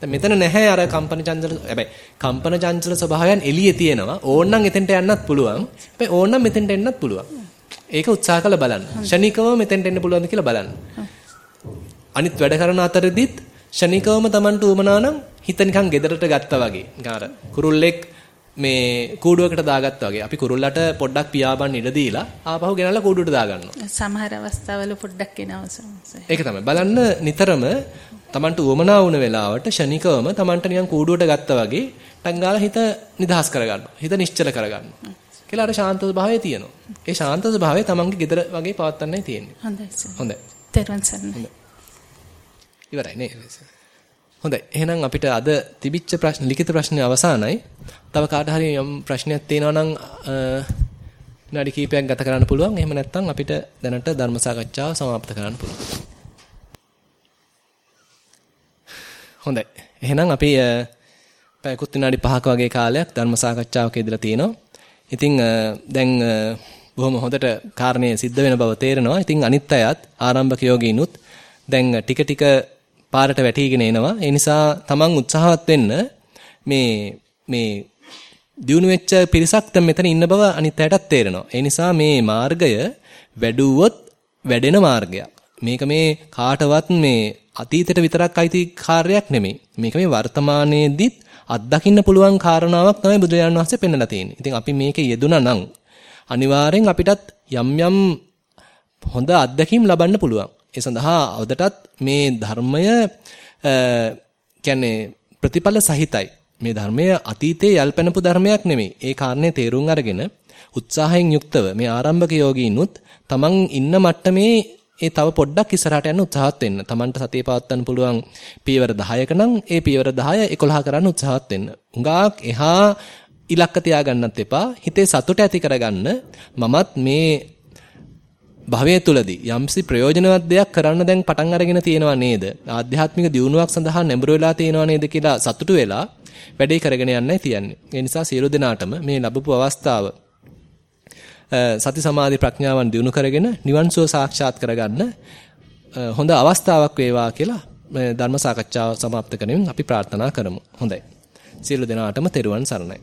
දැන් මෙතන නැහැ අර කම්පන චංචල හැබැයි කම්පන චංචල ස්වභාවයන් එළියේ තියෙනවා. ඕනනම් එතෙන්ට යන්නත් පුළුවන්. හැබැයි ඕනනම් මෙතෙන්ට එන්නත් පුළුවන්. ඒක උත්සාහ කරලා බලන්න. ෂණිකව මෙතෙන්ට එන්න පුළුවන්ද කියලා බලන්න. අනිත් වැඩ කරන අතරෙදිත් ෂණිකවම Tamanට උමනා නම් හිත නිකන් gedරට ගත්තා වගේ. නිකන් අර කුරුල්ලෙක් මේ කූඩුවකට දාගත්තා වගේ. අපි කුරුල්ලට පොඩ්ඩක් පියාඹන්න ඉඩ දීලා ආපහු ගෙනල්ලා කූඩුවට දාගන්නවා. සමහර අවස්ථාවල පොඩ්ඩක් එනවසම. ඒක තමයි. බලන්න නිතරම Tamanට උවමනා වුණ වෙලාවට ෂණිකවම Tamanට නිකන් කූඩුවට ගත්තා වගේ ටංගාලා හිත නිදහස් කරගන්නවා. හිත නිශ්චල කරගන්නවා. කියලා අර ශාන්ත ස්වභාවය තියෙනවා. ඒ ශාන්ත ස්වභාවය Tamanගේ gedara වගේ පවත්වන්නයි තියෙන්නේ. හොඳයි. හොඳයි. ඉවරයි නේද? හොඳයි. එහෙනම් අපිට අද තිබිච්ච ප්‍රශ්න ලිඛිත ප්‍රශ්න අවසానයි. තව කාට හරි යම් ප්‍රශ්නයක් තියෙනවා නම් විනාඩි කිහිපයක් ගත කරන්න පුළුවන්. එහෙම නැත්නම් අපිට දැනට ධර්ම සාකච්ඡාව સમાප්ත කරන්න පුළුවන්. හොඳයි. එහෙනම් අපි පැයකුත් විනාඩි 5ක වගේ කාලයක් ධර්ම සාකච්ඡාවක ඉඳලා තියෙනවා. ඉතින් දැන් බොහොම හොඳට කාරණේ සිද්ධ වෙන බව තේරෙනවා. ඉතින් අනිත් අයත් ආරම්භක යෝගීනුත් දැන් ටික ටික පාරට වැටීගෙන එනවා. ඒ නිසා තමන් උත්සාහවත් වෙන්න මේ මේ දියුණු වෙච්ච පිරිසක් දැන් මෙතන ඉන්න බව අනිත් අයටත් තේරෙනවා. ඒ නිසා මේ මාර්ගය වැඩුවොත් වැඩෙන මාර්ගයක්. මේක මේ කාටවත් මේ අතීතයට විතරක් අයිති කාර්යයක් නෙමෙයි. මේක මේ වර්තමානයේදීත් අත්දකින්න පුළුවන් කාරණාවක් තමයි බුදුරජාණන් වහන්සේ පෙන්වලා තියෙන්නේ. ඉතින් අපි මේකේ යෙදුණා නම් අනිවාර්යෙන් අපිටත් යම් යම් හොඳ අත්දැකීම් ලබන්න පුළුවන්. ඒ සඳහා අවදටත් මේ ධර්මය කියන්නේ ප්‍රතිඵල සහිතයි. මේ ධර්මය අතීතයේ යල්පැනපු ධර්මයක් නෙමෙයි. ඒ කාරණේ තේරුම් අරගෙන උත්සාහයෙන් යුක්තව මේ ආරම්භක යෝගීනුත් තමන් ඉන්න මට්ටමේ ඒ තව පොඩ්ඩක් ඉස්සරහට යන්න උත්සාහත් වෙන්න. Tamanට සතිය පවත්වන්න පුළුවන් පියවර 10ක නම් ඒ පියවර 10 11 කරන්න උත්සාහත් වෙන්න. උඟාක් එහා ඉලක්ක තියාගන්නත් එපා. හිතේ සතුට ඇති කරගන්න මමත් මේ භවයේ තුලදී යම්සි ප්‍රයෝජනවත් දෙයක් කරන්න දැන් පටන් අරගෙන තියෙනවා නේද? ආධ්‍යාත්මික දියුණුවක් සඳහා නැඹුරු වෙලා තියෙනවා නේද කියලා සතුටු වෙලා වැඩේ කරගෙන යන්නයි තියන්නේ. ඒ නිසා සියලු දෙනාටම මේ ලැබපු අවස්ථාව සති සමාධි ප්‍රඥාවන් දිනු කරගෙන නිවන් සුව සාක්ෂාත් කරගන්න හොඳ අවස්ථාවක් වේවා කියලා ධර්ම සාකච්ඡාව સમાપ્ત කරමින් අපි ප්‍රාර්ථනා කරමු. හොඳයි. සියලු දෙනාටම තෙරුවන් සරණයි.